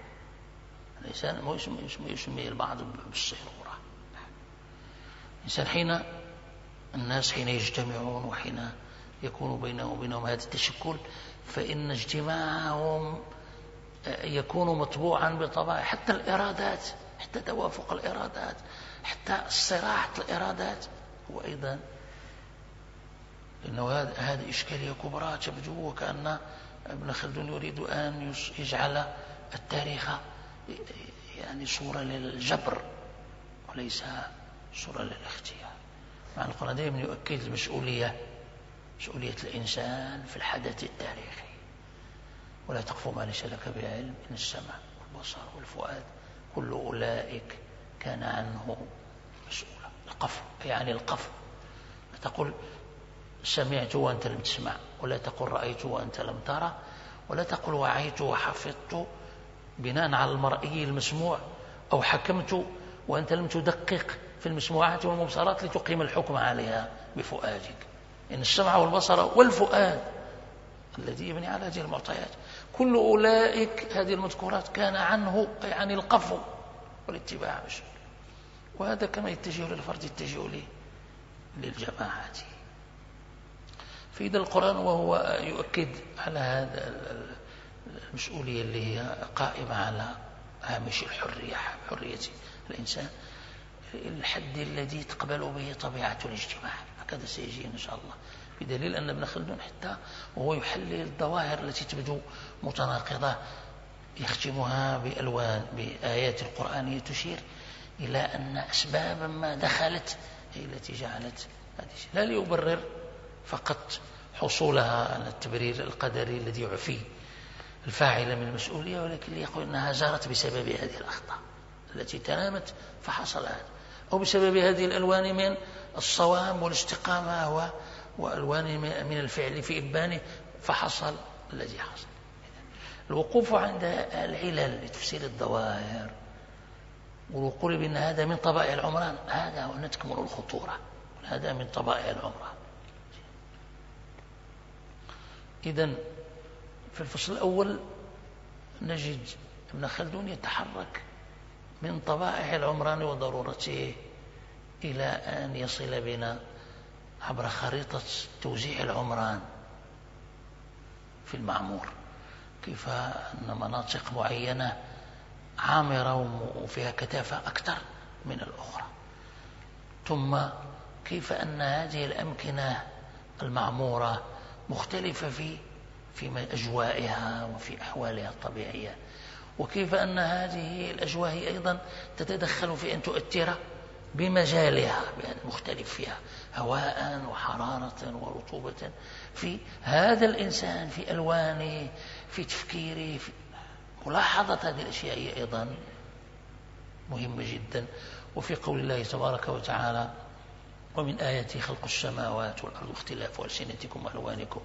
[SPEAKER 1] الإنسان يسمي, يسمي, يسمي البعض بالصيرورة الإنسان حين الناس حين يجتمعون وحين يكون بينهم وبينهم هذا التشكل فإن اجتماعهم يكون مطبوعا بطبائع حتى الإرادات حتى توافق الإرادات حتى صراحة الإرادات هو أيضا لأنه هذه إشكالية كبرى تبدو وكأن ابن خلدون يريد أن يجعل التاريخ يعني صورة للجبر وليس صورة للاختيار. مع القرآن دائما يؤكد المسؤولية مسؤولية الإنسان في الحدث التاريخي. ولا تقف ما ليس لك بعلم إن السمع والبصر والفؤاد كل أولئك كان عنه مسؤولا. القفو يعني القفو. تقول سمعت وأنت لم تسمع ولا تقل رأيت وأنت لم ترى ولا تقل وعيت وحفظت بناء على المرئي المسموع أو حكمت وأنت لم تدقق في المسموعات والمبصرات لتقيم الحكم عليها بفؤادك. إن السمع والبصر والفؤاد الذي يبني على هذه المعطيات. كل أولئك هذه المذكورات كان عنه أي عن القفو والاتباع وهذا كما يتجه للفرد يتجه للجماعات في القرآن وهو يؤكد على هذا المسؤولية اللي هي قائمة على هامش الحرية حرية الإنسان. الحد الذي تقبل به طبيعة الاجتماع. هكذا سيجي إن شاء الله. بدليل أن ابن خلدون حتى وهو يحلل الظواهر التي تبدو متناقضة يختمها بألوان بآيات القرآنية تشير إلى أن أسبابا ما دخلت هي التي جعلت هذه. لا ليبرر فقط حصولها على التبرير القدري الذي يعفي الفاعل من المسؤولية ولكن ليقول أنها زارت بسبب هذه الأخطاء التي تنامت فحصل هذا. أو بسبب هذه الألوان من الصواب والاستقامة وألوان من الفعل في إبانه فحصل الذي حصل. الوقوف عند العلل لتفسير الظواهر والوقول بأن هذا من طبائع العمران هذا هنا تكمن الخطورة. هذا من طبائع العمران. إذا في الفصل الأول نجد ابن خلدون يتحرك من طبائع العمران وضرورته إلى أن يصل بنا عبر خريطة توزيع العمران في المعمور. كيف أن مناطق معينة عامرة وفيها كثافة أكثر من الأخرى. ثم كيف أن هذه الأمكنة المعمورة مختلفة في في أجوائها وفي أحوالها الطبيعية. وكيف أن هذه الأجواء هي أيضا تتدخل في أن تؤثر بمجالها بأن مختلف فيها هواء وحرارة ورطوبة. في هذا الإنسان في ألوانه في تفكيره في ملاحظة هذه الأشياء هي أيضا مهمة جدا. وفي قول الله تبارك وتعالى ومن آياته خلق السماوات والأرض واختلاف ألسنتكم وألوانكم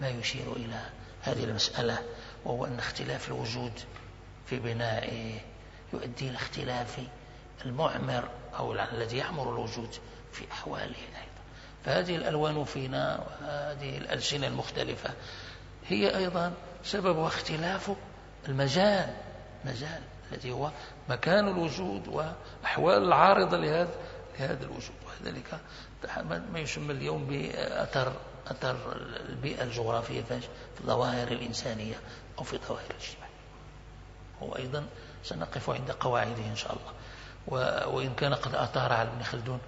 [SPEAKER 1] ما يشير إلى هذه المسألة وهو أن اختلاف الوجود في بنائه يؤدي إلى اختلاف المعمر أو الذي يعمر الوجود في أحواله أيضا. فهذه الألوان فينا وهذه الألسنة المختلفة هي أيضا سببها اختلاف المجال مجال الذي هو مكان الوجود وأحوال العارضة لهذا لهذا الوجود. وذلك ما يسمى اليوم بأثر أثر البيئة الجغرافية في الظواهر الإنسانية أو في الظواهر الاجتماعية. هو أيضا سنقف عند قواعده إن شاء الله. وإن كان قد أثار على ابن خلدون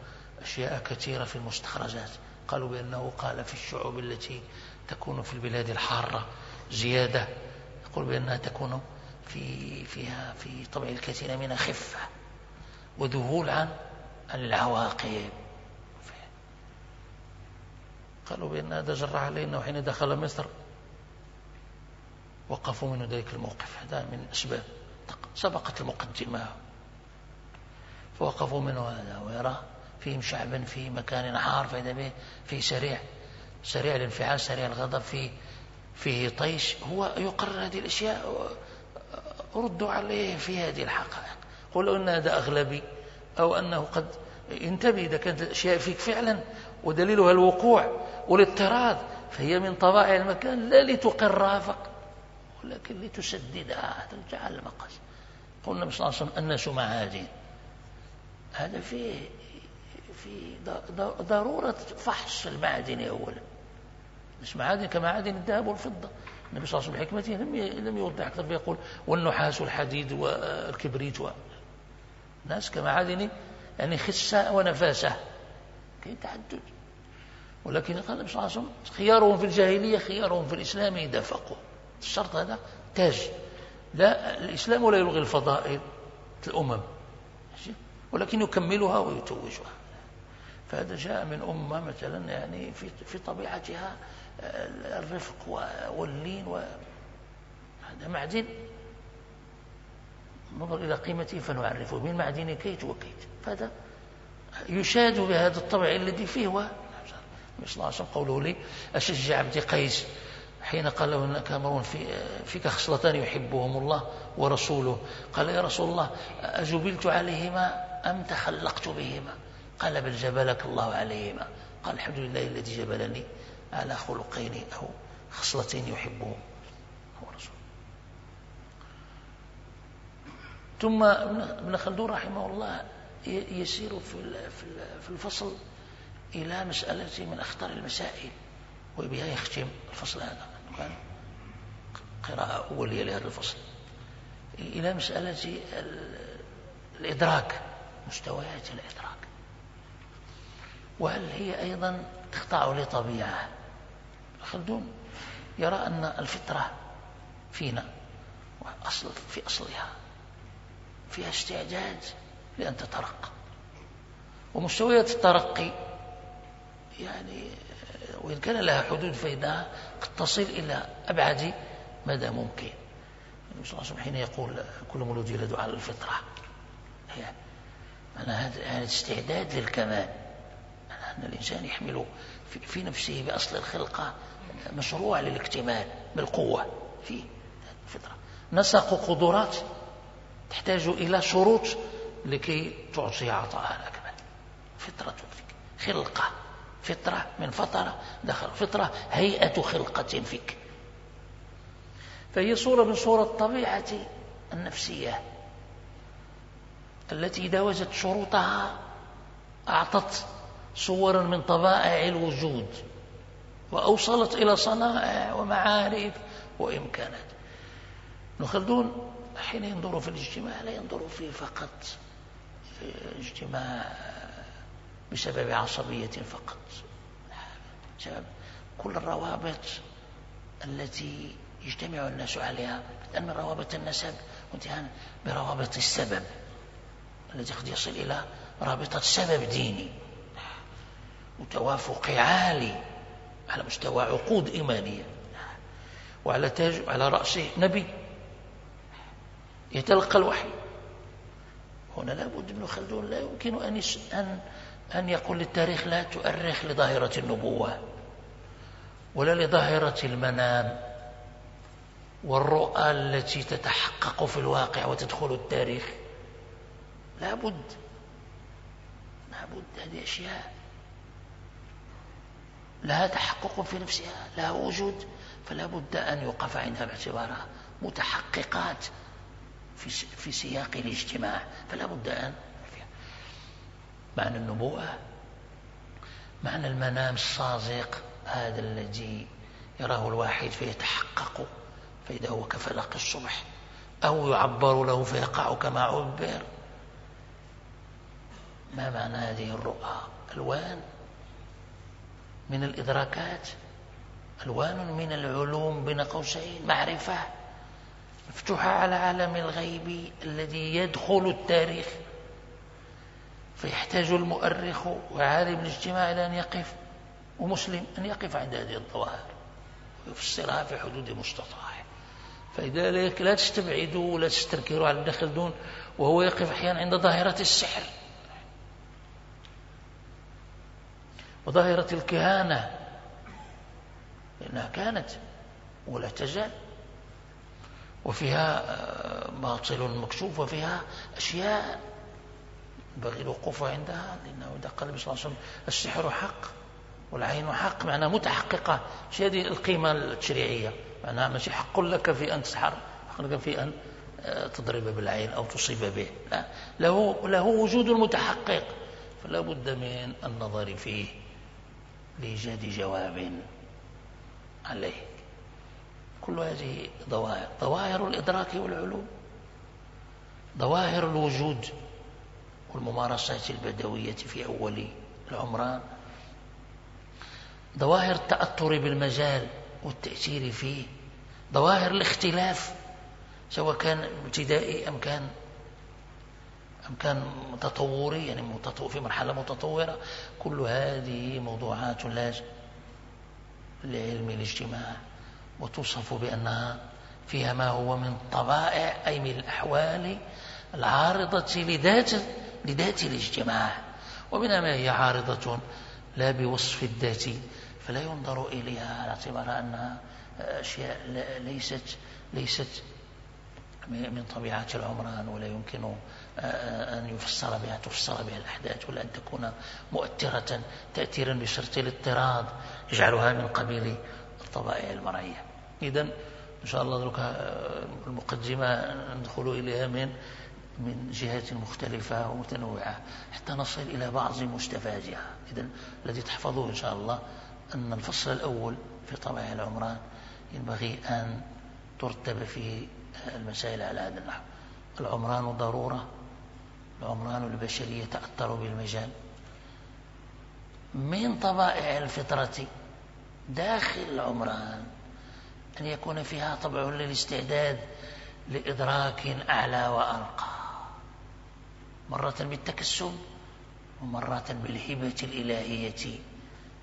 [SPEAKER 1] أشياء كثيرة في المستخرجات. قالوا بأنه قال في الشعوب التي تكون في البلاد الحارة زيادة يقول بأنها تكون في فيها في طبع الكثير منها خفة وذهول عن العواقب قالوا بأن هذا جر عليه أنه حين دخل مصر وقفوا من ذلك الموقف. هذا من أسباب سبقت المقدمة. فوقفوا منه هذا. ويرى فيهم شعبا في مكان حار فإذا به في سريع سريع الانفعال سريع الغضب في فيه طيش. هو يقرر هذه الأشياء ردوا عليه في هذه الحقائق. قولوا أن هذا أغلبي. أو أنه قد انتبه إذا كانت الأشياء فيك فعلا ودليلها الوقوع والاضطراد فهي من طبائع المكان لا لتقرها فقط ولكن لتسددها ترجع على المقاس. قلنا النبي صلى الله عليه وسلم الناس معادن. هذا فيه في ضرورة فحص المعادن أولا. مش معادن كمعادن الذهب والفضة. النبي صلى الله عليه وسلم بحكمته لم لم يوضح أكثر فيقول والنحاس والحديد والكبريت و... ناس كمعادن يعني خسة ونفاسة. كاين تعدد. ولكن النبي صلى الله عليه وسلم خيارهم في الجاهلية خيارهم في الإسلام إذا فقوا الشرط هذا تاج. لا الإسلام لا يلغي الفضائل الأمم. ولكن يكملها ويتوجها. فهذا جاء من أمة مثلا يعني في في طبيعتها الرفق واللين و هذا معدن. نظر إلى قيمته فنعرفه. من معدن كيت وكيت. فهذا يشاد بهذا الطبع الذي فيه و صلى الله عليه وسلم قوله لي أشج عبد قيس حين قال له انك امرون في فيك خصلتان يحبهم الله ورسوله. قال يا رسول الله أجبلت عليهما أم تخلقت بهما؟ قال بل جبلك الله عليهما. قال الحمد لله الذي جبلني على خلقين أو خصلتين يحبهم. هو رسول ثم ابن خلدون رحمه الله يسير في الفصل إلى مسألة من أخطر المسائل وبها يختم الفصل هذا. كان قراءة أولية لهذا الفصل. إلى مسألة الإدراك مستويات الإدراك. وهل هي أيضا تخضع لطبيعة؟ خلدون يرى أن الفطرة فينا أصل في أصلها. فيها استعداد لأن تترقى. ومستويات الترقي يعني وإن كان لها حدود فإنها قد تصل إلى أبعد مدى ممكن. النبي صلى الله عليه وسلم حين يقول كل مولود يولد على الفطرة. هي أنا هذا استعداد للكمال. أن الإنسان يحمل في نفسه بأصل الخلقة مشروع للاكتمال بالقوة في الفطرة. نسق قدرات تحتاج إلى شروط لكي تعطي عطاء الأكمل فطرة فيك. خلقة. فطرة من فطرة. دخل فطرة. هيئة خلقة فيك. فهي صورة من صور الطبيعة النفسية التي إذا وجدت شروطها أعطت صورا من طبائع الوجود وأوصلت إلى صنائع ومعارف وإمكانات. ابن خلدون حين ينظر في الاجتماع لا ينظر فيه فقط في اجتماع بسبب عصبية فقط. بسبب كل الروابط التي يجتمع الناس عليها. من روابط النسب وانتهاء بروابط السبب التي قد يصل إلى رابطة سبب ديني. وتوافق عالي على مستوى عقود إيمانية. وعلى تاج على رأسه نبي. يتلقى الوحي. هنا لابد ابن خلدون لا يمكن أن أن أن يقول للتاريخ لا تؤرخ لظاهرة النبوة ولا لظاهرة المنام والرؤى التي تتحقق في الواقع وتدخل التاريخ. لابد لابد هذه أشياء. لها تحقق في نفسها لها وجود فلا بد أن يوقف عندها باعتبارها متحققات. في في سياق الاجتماع فلا بد أن معنى النبوءة معنى المنام الصازق هذا الذي يراه الواحد فيتحقق فإذا هو كفلق الصبح أو يعبر له فيقع كما عبر. ما معنى هذه الرؤى؟ ألوان من الإدراكات ألوان من العلوم بين قوسين معرفة. مفتوحة على عالم الغيب الذي يدخل التاريخ فيحتاج المؤرخ وعالم الاجتماع إلى أن يقف ومسلم أن يقف عند هذه الظواهر ويفسرها في حدود مستطاعه فلذلك لا تستبعدوا ولا تستنكروا على ابن خلدون وهو يقف أحيانا عند ظاهرة السحر. وظاهرة الكهانة لأنها كانت ولا تزال. وفيها آه، باطل مكشوف وفيها أشياء ينبغي الوقوف عندها لأنه قال النبي صلى الله عليه وسلم السحر حق والعين حق معناها متحققة. مش هذه القيمة التشريعية معناها ماشي حق لك في أن تسحر حق لك في أن آه، تضرب بالعين أو تصيب به. لا له, له وجود متحقق. فلا بد من النظر فيه لإيجاد جواب عليه. كل هذه ظواهر ظواهر الإدراك والعلوم. ظواهر الوجود والممارسات البدوية في أول العمران ظواهر التأثر بالمجال والتأثير فيه. ظواهر الاختلاف سواء كان ابتدائي أم كان أم كان تطوري يعني في مرحلة متطورة. كل هذه موضوعات لازم لعلم الاجتماع. وتوصف بأنها فيها ما هو من طبائع أي من الأحوال العارضة لذات لذات الاجتماع. ومنها ما هي عارضة لا بوصف الذات فلا ينظر إليها على اعتبار أنها أشياء ليست ليست من طبيعة العمران ولا يمكن أن يفسر بها تفسر بها الأحداث ولا أن تكون مؤثرة تأثيرا بشرط الاضطراد يجعلها من قبيل الطبائع المرئية. إذا إن شاء الله المقدمة ندخل إليها من من جهات مختلفة ومتنوعة حتى نصل إلى بعض مستفادها. إذا الذي تحفظوه إن شاء الله أن الفصل الأول في طبائع العمران ينبغي أن ترتب فيه المسائل على هذا النحو. العمران ضرورة العمران البشري يتأثر بالمجال. من طبائع الفطرة داخل العمران أن يكون فيها طبع للاستعداد لإدراك أعلى وأرقى. مرة بالتكسب ومرة بالهبة الإلهية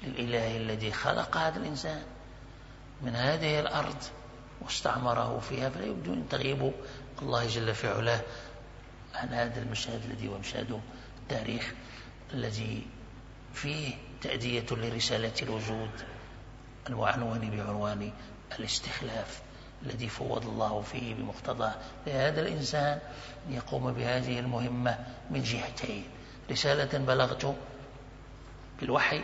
[SPEAKER 1] للإله الذي خلق هذا الإنسان من هذه الأرض واستعمره فيها فلا يبدو أن تغيب الله جل في علاه عن هذا المشهد الذي هو مشهد التاريخ الذي فيه تأدية لرسالة الوجود المعنون بعنوان الاستخلاف الذي فوض الله فيه بمقتضى لهذا الإنسان يقوم بهذه المهمة من جهتين. رسالة بلغت بالوحي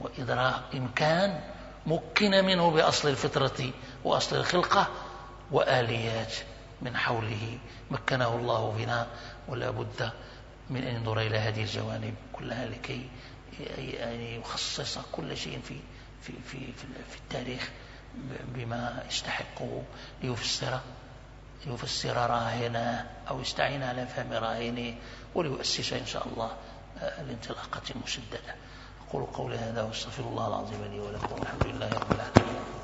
[SPEAKER 1] وإدراك إمكان مكن منه بأصل الفطرة وأصل الخلقة وآليات من حوله مكنه الله بنا ولا بد من أن ينظر إلى هذه الجوانب كلها لكي يعني يخصص كل شيء في في في في التاريخ بما يستحقه ليفسر ليفسر راهنه أو يستعين على فهم راهنه وليؤسس إن شاء الله الانطلاقة المسددة أقول قولي هذا واستغفر الله العظيم لي ولكم والحمد لله رب العالمين.